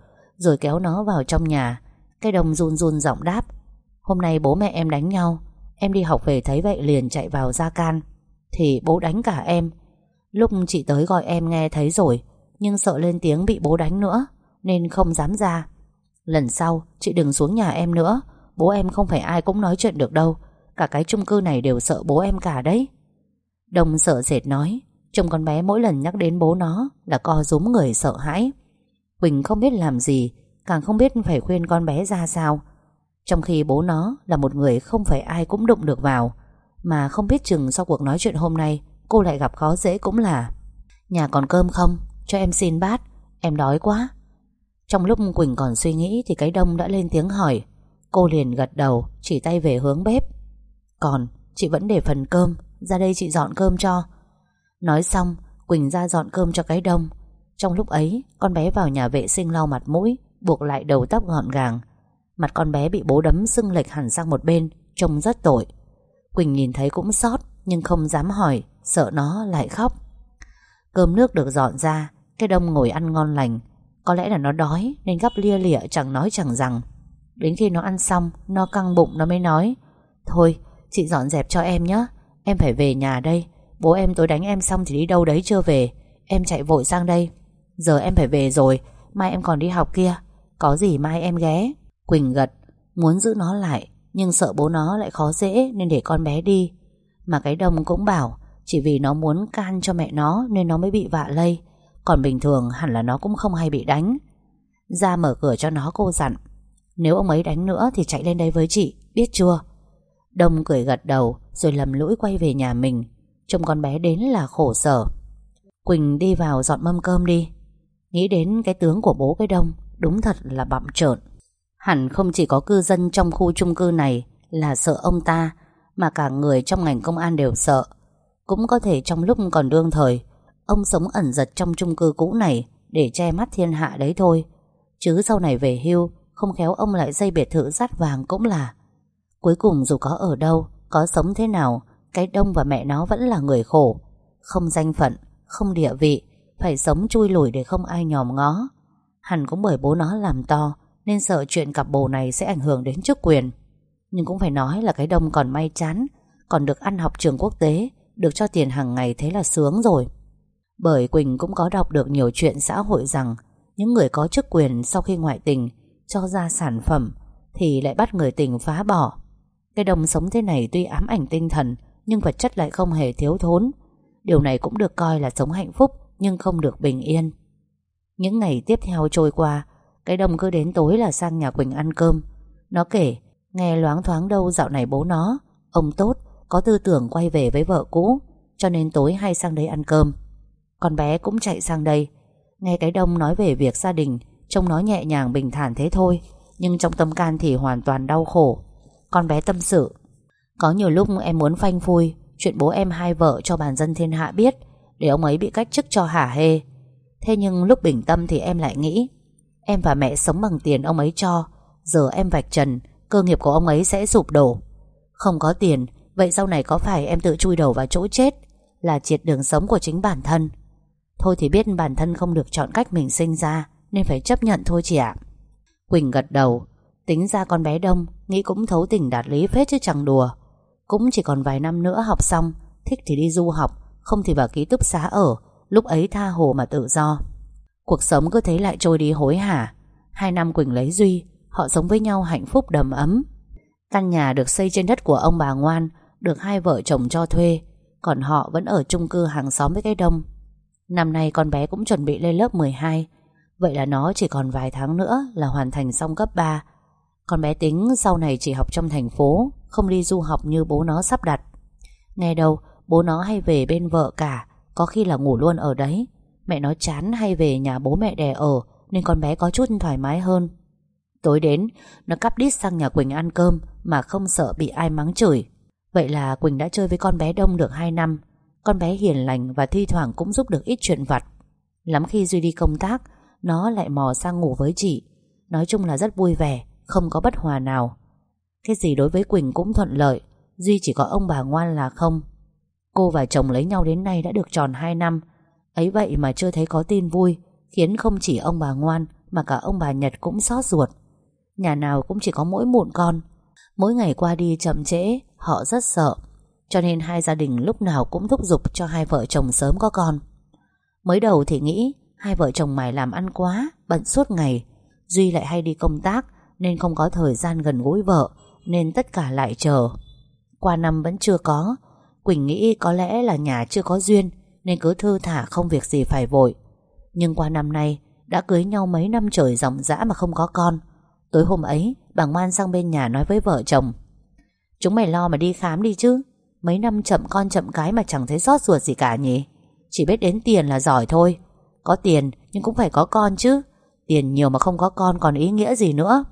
rồi kéo nó vào trong nhà. Cái đồng run run giọng đáp, Hôm nay bố mẹ em đánh nhau, Em đi học về thấy vậy liền chạy vào ra can. Thì bố đánh cả em. Lúc chị tới gọi em nghe thấy rồi, Nhưng sợ lên tiếng bị bố đánh nữa, Nên không dám ra. Lần sau, chị đừng xuống nhà em nữa, Bố em không phải ai cũng nói chuyện được đâu, Cả cái chung cư này đều sợ bố em cả đấy. Đồng sợ dệt nói chồng con bé mỗi lần nhắc đến bố nó Là co rúm người sợ hãi. Quỳnh không biết làm gì, Càng không biết phải khuyên con bé ra sao. Trong khi bố nó là một người Không phải ai cũng đụng được vào, Mà không biết chừng sau cuộc nói chuyện hôm nay, Cô lại gặp khó dễ cũng là, Nhà còn cơm không? Cho em xin bát, Em đói quá. Trong lúc Quỳnh còn suy nghĩ Thì cái đông đã lên tiếng hỏi. Cô liền gật đầu, Chỉ tay về hướng bếp. Còn, chị vẫn để phần cơm, Ra đây chị dọn cơm cho. Nói xong, Quỳnh ra dọn cơm cho cái đông trong lúc ấy, con bé vào nhà vệ sinh lau mặt mũi, Buộc lại đầu tóc gọn gàng. Mặt con bé bị bố đấm sưng lệch hẳn sang một bên, Trông rất tội. Quỳnh nhìn thấy cũng xót, Nhưng không dám hỏi, Sợ nó lại khóc. Cơm nước được dọn ra, Cái đông ngồi ăn ngon lành. Có lẽ là nó đói, Nên gắp lia lịa chẳng nói chẳng rằng. Đến khi nó ăn xong, Nó căng bụng nó mới nói, Thôi, chị dọn dẹp cho em nhé. Em phải về nhà đây. Bố em tối đánh em xong thì đi đâu đấy chưa về. Em chạy vội sang đây. Giờ em phải về rồi, Mai em còn đi học kia. Có gì mai em ghé. Quỳnh gật, Muốn giữ nó lại, Nhưng sợ bố nó lại khó dễ Nên để con bé đi. Mà cái đồng cũng bảo, Chỉ vì nó muốn can cho mẹ nó Nên nó mới bị vạ lây. Còn bình thường hẳn là nó cũng không hay bị đánh. Ra mở cửa cho nó cô dặn, Nếu ông ấy đánh nữa thì chạy lên đây với chị, Biết chưa? Đông cười gật đầu, Rồi lầm lũi quay về nhà mình. Trông con bé đến là khổ sở. Quỳnh đi vào dọn mâm cơm đi. Nghĩ đến cái tướng của bố cái đông Đúng thật là bặm trợn. Hẳn không chỉ có cư dân trong khu chung cư này Là sợ ông ta Mà cả người trong ngành công an đều sợ. Cũng có thể trong lúc còn đương thời Ông sống ẩn giật trong chung cư cũ này Để che mắt thiên hạ đấy thôi. Chứ sau này về hưu Không khéo ông lại xây biệt thự rát vàng cũng là. Cuối cùng dù có ở đâu Có sống thế nào cái đông và mẹ nó vẫn là người khổ. Không danh phận, không địa vị phải sống chui lủi để không ai nhòm ngó Hẳn cũng bởi bố nó làm to, Nên sợ chuyện cặp bồ này sẽ ảnh hưởng đến chức quyền Nhưng cũng phải nói là cái đông còn may chán, Còn được ăn học trường quốc tế, Được cho tiền hàng ngày thế là sướng rồi Bởi Quỳnh cũng có đọc được nhiều chuyện xã hội rằng, những người có chức quyền sau khi ngoại tình, cho ra sản phẩm, thì lại bắt người tình phá bỏ. Cái đồng sống thế này tuy ám ảnh tinh thần, nhưng vật chất lại không hề thiếu thốn. Điều này cũng được coi là sống hạnh phúc nhưng không được bình yên. Những ngày tiếp theo trôi qua, cái đồng cứ đến tối là sang nhà Quỳnh ăn cơm. Nó kể, nghe loáng thoáng đâu dạo này bố nó, ông tốt, có tư tưởng quay về với vợ cũ, cho nên tối hay sang đây ăn cơm. Con bé cũng chạy sang đây, nghe cái đông nói về việc gia đình, trông nó nhẹ nhàng bình thản thế thôi, nhưng trong tâm can thì hoàn toàn đau khổ. Con bé tâm sự, có nhiều lúc em muốn phanh phui chuyện bố em hai vợ cho bản dân thiên hạ biết, để ông ấy bị cách chức cho hả hê. Thế nhưng lúc bình tâm thì em lại nghĩ, em và mẹ sống bằng tiền ông ấy cho, giờ em vạch trần, cơ nghiệp của ông ấy sẽ sụp đổ. Không có tiền, vậy sau này có phải em tự chui đầu vào chỗ chết, là triệt đường sống của chính bản thân. Thôi thì biết bản thân không được chọn cách mình sinh ra, nên phải chấp nhận thôi chị ạ. Quỳnh gật đầu, tính ra con bé đông, nghĩ cũng thấu tình đạt lý phết chứ chẳng đùa. Cũng chỉ còn vài năm nữa học xong, thích thì đi du học, không thì vào ký túc xá ở, lúc ấy tha hồ mà tự do. Cuộc sống cứ thế lại trôi đi hối hả. Hai năm Quỳnh lấy Duy, họ sống với nhau hạnh phúc đầm ấm. Căn nhà được xây trên đất của ông bà Ngoan, được hai vợ chồng cho thuê, còn họ vẫn ở chung cư hàng xóm với cái đông. Năm nay con bé cũng chuẩn bị lên lớp 12, vậy là nó chỉ còn vài tháng nữa là hoàn thành xong cấp 3. Con bé tính sau này chỉ học trong thành phố, không đi du học như bố nó sắp đặt. Nghe đâu, bố nó hay về bên vợ cả, có khi là ngủ luôn ở đấy. Mẹ nó chán hay về nhà bố mẹ đẻ ở, nên con bé có chút thoải mái hơn. Tối đến, nó cắp đít sang nhà Quỳnh ăn cơm mà không sợ bị ai mắng chửi. Vậy là Quỳnh đã chơi với con bé Đông được 2 năm. Con bé hiền lành và thi thoảng cũng giúp được ít chuyện vặt. Lắm khi Duy đi công tác, nó lại mò sang ngủ với chị. Nói chung là rất vui vẻ, không có bất hòa nào. Cái gì đối với Quỳnh cũng thuận lợi, Duy chỉ có ông bà ngoan là không. Cô và chồng lấy nhau đến nay đã được tròn 2 năm. Ấy vậy mà chưa thấy có tin vui, khiến không chỉ ông bà ngoan mà cả ông bà Nhật cũng xót ruột. Nhà nào cũng chỉ có mỗi mụn con. Mỗi ngày qua đi chậm trễ Họ rất sợ. Cho nên hai gia đình lúc nào cũng thúc giục Cho hai vợ chồng sớm có con. Mới đầu thì nghĩ Hai vợ chồng mày làm ăn quá Bận suốt ngày. Duy lại hay đi công tác Nên không có thời gian gần gũi vợ Nên tất cả lại chờ. Qua năm vẫn chưa có Quỳnh nghĩ có lẽ là nhà chưa có duyên, Nên cứ thư thả không việc gì phải vội. Nhưng qua năm nay, Đã cưới nhau mấy năm trời rộng rã mà không có con. Tối hôm ấy, Bà ngoan sang bên nhà nói với vợ chồng, Chúng mày lo mà đi khám đi chứ. Mấy năm chậm con chậm cái mà chẳng thấy rót ruột gì cả nhỉ. Chỉ biết đến tiền là giỏi thôi. Có tiền nhưng cũng phải có con chứ. Tiền nhiều mà không có con còn ý nghĩa gì nữa.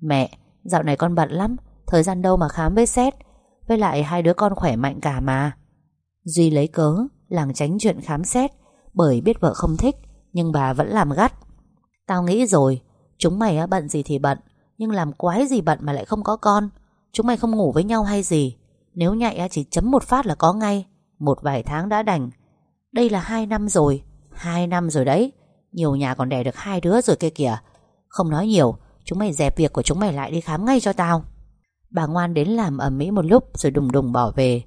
Mẹ, Dạo này con bận lắm. Thời gian đâu mà khám với xét với lại hai đứa con khỏe mạnh cả mà. Duy lấy cớ, Làng tránh chuyện khám xét, Bởi biết vợ không thích, Nhưng bà vẫn làm gắt. Tao nghĩ rồi, Chúng mày bận gì thì bận, Nhưng làm quái gì bận mà lại không có con? Chúng mày không ngủ với nhau hay gì? Nếu nhạy chỉ chấm một phát là có ngay. Một vài tháng đã đành. Đây là hai năm rồi. Hai năm rồi đấy. Nhiều nhà còn đẻ được hai đứa rồi kia kìa. Không nói nhiều, Chúng mày dẹp việc của chúng mày lại đi khám ngay cho tao. Bà ngoan đến làm ở mỹ một lúc Rồi đùng đùng bỏ về.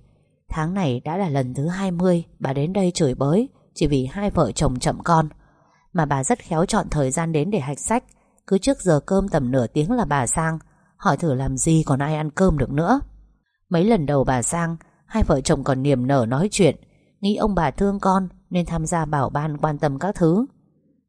Tháng này đã là lần thứ 20 Bà đến đây chửi bới, Chỉ vì hai vợ chồng chậm con. Mà bà rất khéo chọn thời gian đến để hạch sách. Cứ trước giờ cơm tầm nửa tiếng là bà sang. Hỏi thử làm gì còn ai ăn cơm được nữa. Mấy lần đầu bà sang, Hai vợ chồng còn niềm nở nói chuyện. Nghĩ ông bà thương con Nên tham gia bảo ban quan tâm các thứ.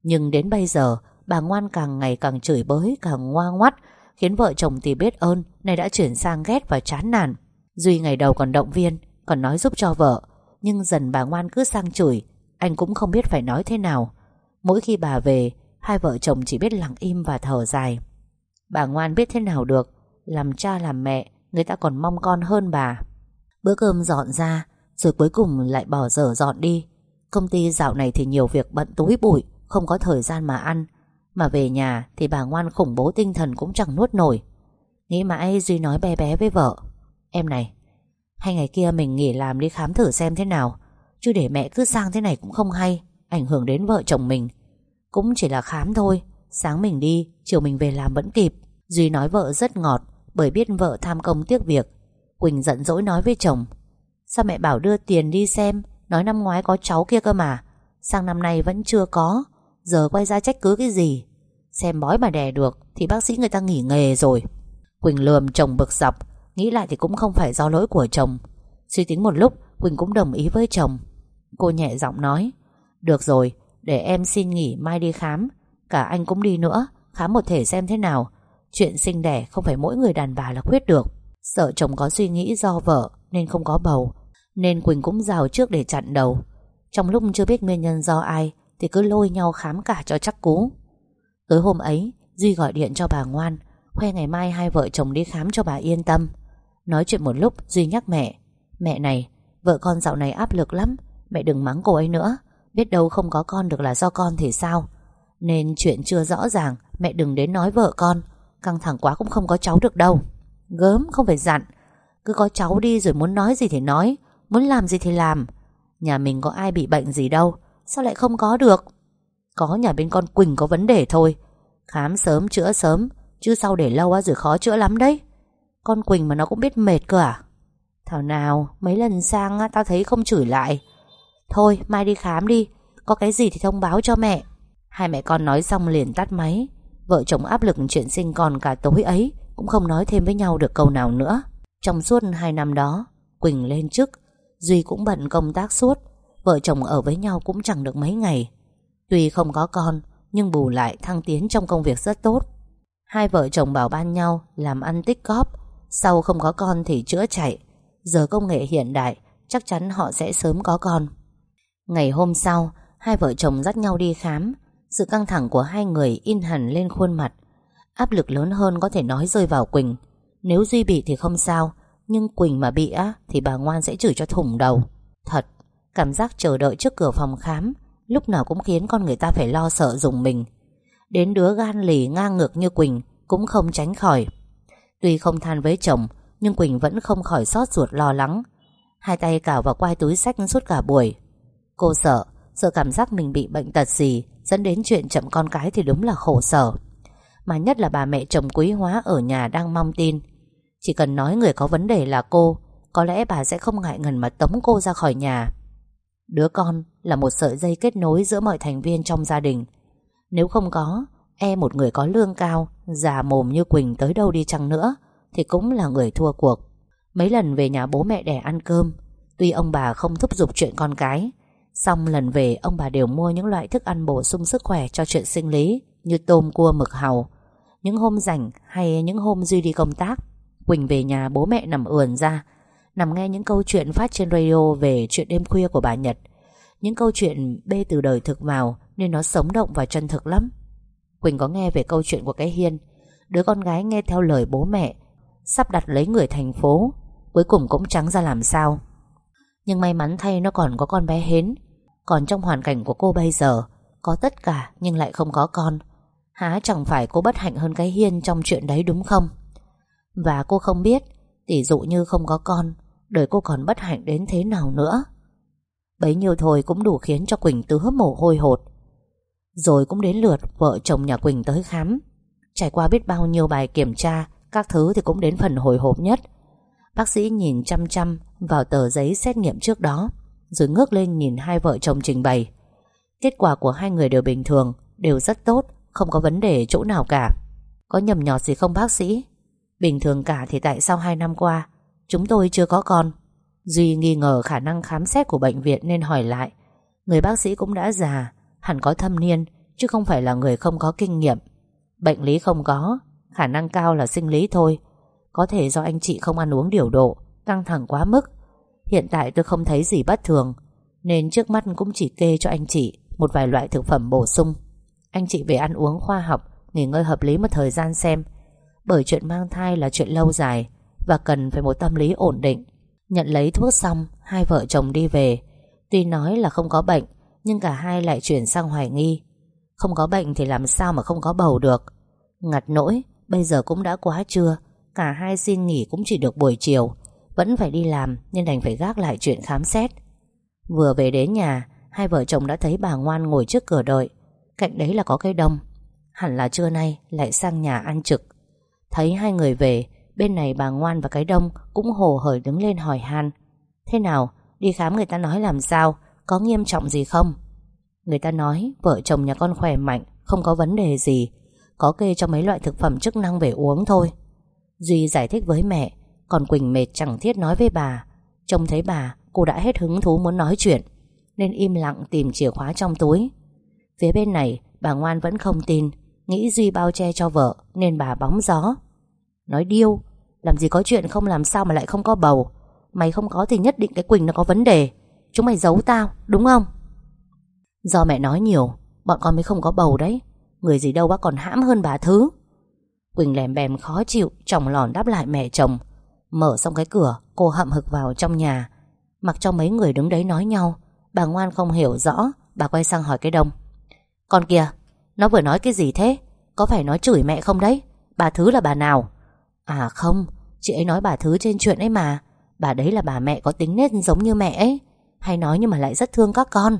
Nhưng đến bây giờ, Bà ngoan càng ngày càng chửi bới, Càng ngoa ngoắt Khiến vợ chồng thì biết ơn, Nay đã chuyển sang ghét và chán nản. Duy ngày đầu còn động viên, Còn nói giúp cho vợ, Nhưng dần bà ngoan cứ sang chửi, Anh cũng không biết phải nói thế nào. Mỗi khi bà về, Hai vợ chồng chỉ biết lặng im và thở dài. Bà ngoan biết thế nào được, Làm cha làm mẹ, Người ta còn mong con hơn bà. Bữa cơm dọn ra, Rồi cuối cùng lại bỏ dở dọn đi. Công ty dạo này thì nhiều việc bận túi bụi, Không có thời gian mà ăn. Mà về nhà thì bà ngoan khủng bố tinh thần Cũng chẳng nuốt nổi. Nghĩ mãi Duy nói bé bé với vợ. Em này Hay ngày kia mình nghỉ làm đi khám thử xem thế nào. Chứ để mẹ cứ sang thế này cũng không hay Ảnh hưởng đến vợ chồng mình. Cũng chỉ là khám thôi. Sáng mình đi, chiều mình về làm vẫn kịp. Duy nói vợ rất ngọt Bởi biết vợ tham công tiếc việc. Quỳnh giận dỗi nói với chồng Sao mẹ bảo đưa tiền đi xem? Nói năm ngoái có cháu kia cơ mà. Sang năm nay vẫn chưa có. Giờ quay ra trách cứ cái gì? Xem bói mà đè được Thì bác sĩ người ta nghỉ nghề rồi. Quỳnh lườm chồng bực dọc, Nghĩ lại thì cũng không phải do lỗi của chồng. Suy tính một lúc, Quỳnh cũng đồng ý với chồng. Cô nhẹ giọng nói, Được rồi, để em xin nghỉ mai đi khám. Cả anh cũng đi nữa, Khám một thể xem thế nào. Chuyện sinh đẻ không phải mỗi người đàn bà là quyết được. Sợ chồng có suy nghĩ do vợ Nên không có bầu, Nên Quỳnh cũng rào trước để chặn đầu. Trong lúc chưa biết nguyên nhân do ai thì cứ lôi nhau khám cả cho chắc cú. Tối hôm ấy, Duy gọi điện cho bà ngoan, Khoe ngày mai hai vợ chồng đi khám cho bà yên tâm. Nói chuyện một lúc, Duy nhắc mẹ Mẹ này, Vợ con dạo này áp lực lắm, Mẹ đừng mắng cô ấy nữa, Biết đâu không có con được là do con thì sao? Nên chuyện chưa rõ ràng, Mẹ đừng đến nói vợ con, Căng thẳng quá cũng không có cháu được đâu. Gớm, không phải dặn, Cứ có cháu đi rồi muốn nói gì thì nói, Muốn làm gì thì làm. Nhà mình có ai bị bệnh gì đâu Sao lại không có được? Có nhà bên con Quỳnh có vấn đề thôi. Khám sớm chữa sớm Chứ sau để lâu á rồi khó chữa lắm đấy. Con Quỳnh mà nó cũng biết mệt cơ à? Thảo nào mấy lần sang á, tao thấy không chửi lại. Thôi mai đi khám đi. Có cái gì thì thông báo cho mẹ. Hai mẹ con nói xong liền tắt máy. Vợ chồng áp lực chuyện sinh con cả tối ấy Cũng không nói thêm với nhau được câu nào nữa. Trong suốt hai năm đó Quỳnh lên chức Duy cũng bận công tác suốt. Vợ chồng ở với nhau cũng chẳng được mấy ngày. Tuy không có con, Nhưng bù lại thăng tiến trong công việc rất tốt. Hai vợ chồng bảo ban nhau Làm ăn tích góp. Sau không có con thì chữa chạy. Giờ công nghệ hiện đại, Chắc chắn họ sẽ sớm có con. Ngày hôm sau, Hai vợ chồng dắt nhau đi khám. Sự căng thẳng của hai người in hẳn lên khuôn mặt. Áp lực lớn hơn có thể nói rơi vào Quỳnh. Nếu Duy bị thì không sao, Nhưng Quỳnh mà bị á Thì bà ngoan sẽ chửi cho thủng đầu. Thật. Cảm giác chờ đợi trước cửa phòng khám, Lúc nào cũng khiến con người ta phải lo sợ dùng mình. Đến đứa gan lì ngang ngược như Quỳnh Cũng không tránh khỏi. Tuy không than với chồng, Nhưng Quỳnh vẫn không khỏi xót ruột lo lắng. Hai tay cào vào quai túi sách suốt cả buổi. Cô sợ Sợ cảm giác mình bị bệnh tật gì Dẫn đến chuyện chậm con cái thì đúng là khổ sở. Mà nhất là bà mẹ chồng quý hóa Ở nhà đang mong tin. Chỉ cần nói người có vấn đề là cô, Có lẽ bà sẽ không ngại ngần mà tống cô ra khỏi nhà. Đứa con là một sợi dây kết nối Giữa mọi thành viên trong gia đình Nếu không có E một người có lương cao Già mồm như Quỳnh tới đâu đi chăng nữa Thì cũng là người thua cuộc Mấy lần về nhà bố mẹ đẻ ăn cơm Tuy ông bà không thúc giục chuyện con cái Xong lần về ông bà đều mua những loại thức ăn bổ sung sức khỏe cho chuyện sinh lý như tôm cua mực hàu. Những hôm rảnh hay những hôm Duy đi công tác, Quỳnh về nhà bố mẹ nằm ườn ra, nằm nghe những câu chuyện phát trên radio về chuyện đêm khuya của bà Nhật. Những câu chuyện bê từ đời thực vào nên nó sống động và chân thực lắm. Quỳnh có nghe về câu chuyện của cái Hiên, đứa con gái nghe theo lời bố mẹ, sắp đặt lấy người thành phố, cuối cùng cũng trắng ra làm sao. Nhưng may mắn thay nó còn có con bé Hến Còn trong hoàn cảnh của cô bây giờ Có tất cả nhưng lại không có con Há chẳng phải cô bất hạnh hơn cái Hiên Trong chuyện đấy đúng không Và cô không biết Tỷ dụ như không có con Đời cô còn bất hạnh đến thế nào nữa? Bấy nhiêu thôi cũng đủ khiến cho Quỳnh tứ mồ hôi hột. Rồi cũng đến lượt vợ chồng nhà Quỳnh tới khám. Trải qua biết bao nhiêu bài kiểm tra, Các thứ thì cũng đến phần hồi hộp nhất. Bác sĩ nhìn chăm chăm vào tờ giấy xét nghiệm trước đó, Rồi ngước lên nhìn hai vợ chồng trình bày. Kết quả của hai người đều bình thường, Đều rất tốt, Không có vấn đề chỗ nào cả. Có nhầm nhọt gì không bác sĩ? Bình thường cả thì tại sao hai năm qua Chúng tôi chưa có con. Duy nghi ngờ khả năng khám xét của bệnh viện Nên hỏi lại. Người bác sĩ cũng đã già, Hẳn có thâm niên, Chứ không phải là người không có kinh nghiệm. Bệnh lý không có, Khả năng cao là sinh lý thôi. Có thể do anh chị không ăn uống điều độ, Căng thẳng quá mức. Hiện tại tôi không thấy gì bất thường, Nên trước mắt cũng chỉ kê cho anh chị Một vài loại thực phẩm bổ sung. Anh chị về ăn uống khoa học, Nghỉ ngơi hợp lý một thời gian xem. Bởi chuyện mang thai là chuyện lâu dài và cần phải một tâm lý ổn định. Nhận lấy thuốc xong, Hai vợ chồng đi về. Tuy nói là không có bệnh, Nhưng cả hai lại chuyển sang hoài nghi. Không có bệnh thì làm sao mà không có bầu được? Ngặt nỗi, Bây giờ cũng đã quá trưa, Cả hai xin nghỉ cũng chỉ được buổi chiều. Vẫn phải đi làm Nên đành phải gác lại chuyện khám xét. Vừa về đến nhà, Hai vợ chồng đã thấy bà ngoan ngồi trước cửa đợi. Cạnh đấy là có cây đông. Hẳn là trưa nay lại sang nhà ăn trực. Thấy hai người về Bên này bà ngoan và cái đông Cũng hồ hởi đứng lên hỏi han. Thế nào, đi khám người ta nói làm sao? Có nghiêm trọng gì không? Người ta nói, vợ chồng nhà con khỏe mạnh, Không có vấn đề gì. Có kê cho mấy loại thực phẩm chức năng về uống thôi. Duy giải thích với mẹ, Còn Quỳnh mệt chẳng thiết nói với bà. Trông thấy bà, Cô đã hết hứng thú muốn nói chuyện, Nên im lặng tìm chìa khóa trong túi. Phía bên này, bà ngoan vẫn không tin, Nghĩ Duy bao che cho vợ, Nên bà bóng gió. Nói điêu, Làm gì có chuyện không làm sao mà lại không có bầu. Mày không có thì nhất định cái Quỳnh nó có vấn đề. Chúng mày giấu tao, đúng không? Do mẹ nói nhiều, Bọn con mới không có bầu đấy. Người gì đâu bác còn hãm hơn bà thứ. Quỳnh lèm bèm khó chịu Chồng lòn đáp lại mẹ chồng. Mở xong cái cửa, cô hậm hực vào trong nhà. Mặc cho mấy người đứng đấy nói nhau, Bà ngoan không hiểu rõ, Bà quay sang hỏi cái đông. Con kìa, Nó vừa nói cái gì thế? Có phải nói chửi mẹ không đấy? Bà Thứ là bà nào? À không, Chị ấy nói bà Thứ trên chuyện ấy mà. Bà đấy là bà mẹ có tính nết giống như mẹ ấy. Hay nói nhưng mà lại rất thương các con.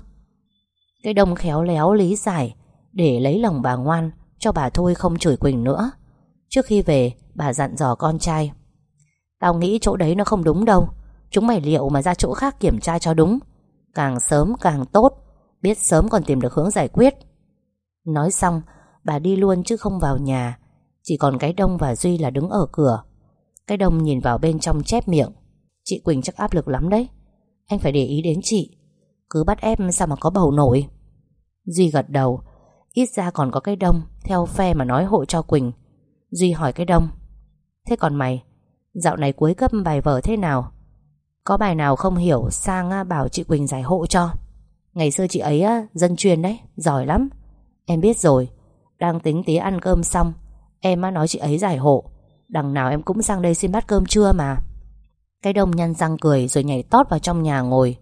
Cái đông khéo léo lý giải, Để lấy lòng bà ngoan, Cho bà thôi không chửi Quỳnh nữa. Trước khi về, bà dặn dò con trai. Tao nghĩ chỗ đấy nó không đúng đâu. Chúng mày liệu mà ra chỗ khác kiểm tra cho đúng. Càng sớm càng tốt. Biết sớm còn tìm được hướng giải quyết. Nói xong, Bà đi luôn chứ không vào nhà. Chỉ còn cái đông và Duy là đứng ở cửa. Cái đông nhìn vào bên trong chép miệng. Chị Quỳnh chắc áp lực lắm đấy. Anh phải để ý đến chị. Cứ bắt ép sao mà có bầu nổi. Duy gật đầu. Ít ra còn có cái đông, Theo phe mà nói hộ cho Quỳnh. Duy hỏi cái đông. Thế còn mày, Dạo này cuối cấp bài vở thế nào? Có bài nào không hiểu, Sang bảo chị Quỳnh giải hộ cho. Ngày xưa chị ấy dân chuyên đấy, Giỏi lắm. Em biết rồi, Đang tính tí ăn cơm xong Em á nói chị ấy giải hộ. Đằng nào em cũng sang đây xin bát cơm trưa mà. Cái đông nhăn răng cười Rồi nhảy tót vào trong nhà ngồi.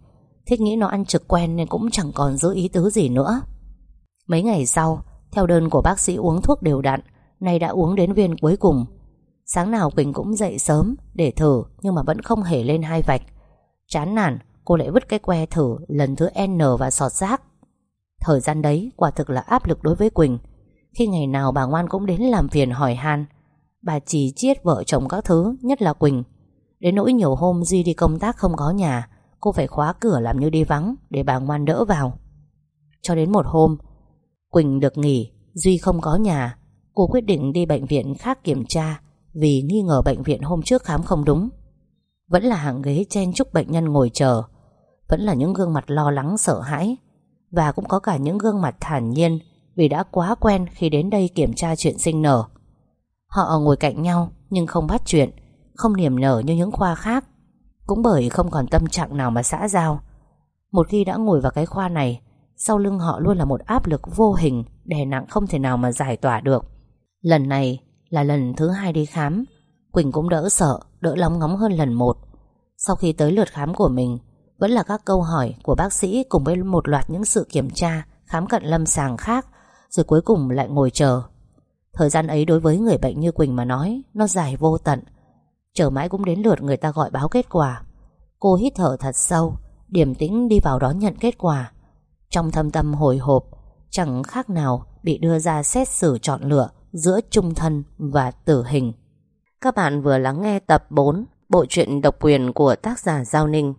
Thích nghĩ nó ăn trực quen Nên cũng chẳng còn giữ ý tứ gì nữa. Mấy ngày sau, Theo đơn của bác sĩ uống thuốc đều đặn, Nay đã uống đến viên cuối cùng. Sáng nào Quỳnh cũng dậy sớm Để thử nhưng mà vẫn không hề lên hai vạch. Chán nản, Cô lại vứt cái que thử lần thứ N và sọt rác. Thời gian đấy quả thực là áp lực đối với Quỳnh. Khi ngày nào bà ngoan cũng đến làm phiền hỏi han, Bà chỉ chiết vợ chồng các thứ, Nhất là Quỳnh. Đến nỗi nhiều hôm Duy đi công tác không có nhà, Cô phải khóa cửa làm như đi vắng Để bà ngoan đỡ vào. Cho đến một hôm, Quỳnh được nghỉ, Duy không có nhà, Cô quyết định đi bệnh viện khác kiểm tra Vì nghi ngờ bệnh viện hôm trước khám không đúng. Vẫn là hàng ghế chen chúc bệnh nhân ngồi chờ, Vẫn là những gương mặt lo lắng sợ hãi Và cũng có cả những gương mặt thản nhiên vì đã quá quen khi đến đây kiểm tra chuyện sinh nở. Họ ngồi cạnh nhau Nhưng không bắt chuyện, Không niềm nở như những khoa khác. Cũng bởi không còn tâm trạng nào mà xã giao. Một khi đã ngồi vào cái khoa này, Sau lưng họ luôn là một áp lực vô hình, Đè nặng không thể nào mà giải tỏa được. Lần này là lần thứ hai đi khám. Quỳnh cũng đỡ sợ, Đỡ lóng ngóng hơn lần một. Sau khi tới lượt khám của mình, Vẫn là các câu hỏi của bác sĩ Cùng với một loạt những sự kiểm tra, Khám cận lâm sàng khác rồi cuối cùng lại ngồi chờ. Thời gian ấy đối với người bệnh như Quỳnh mà nói, Nó dài vô tận. Chờ mãi cũng đến lượt người ta gọi báo kết quả. Cô hít thở thật sâu, Điềm tĩnh đi vào đó nhận kết quả. Trong thâm tâm hồi hộp, Chẳng khác nào bị đưa ra xét xử chọn lựa giữa trung thân và tử hình. Các bạn vừa lắng nghe tập 4 bộ truyện độc quyền của tác giả Giao Ninh.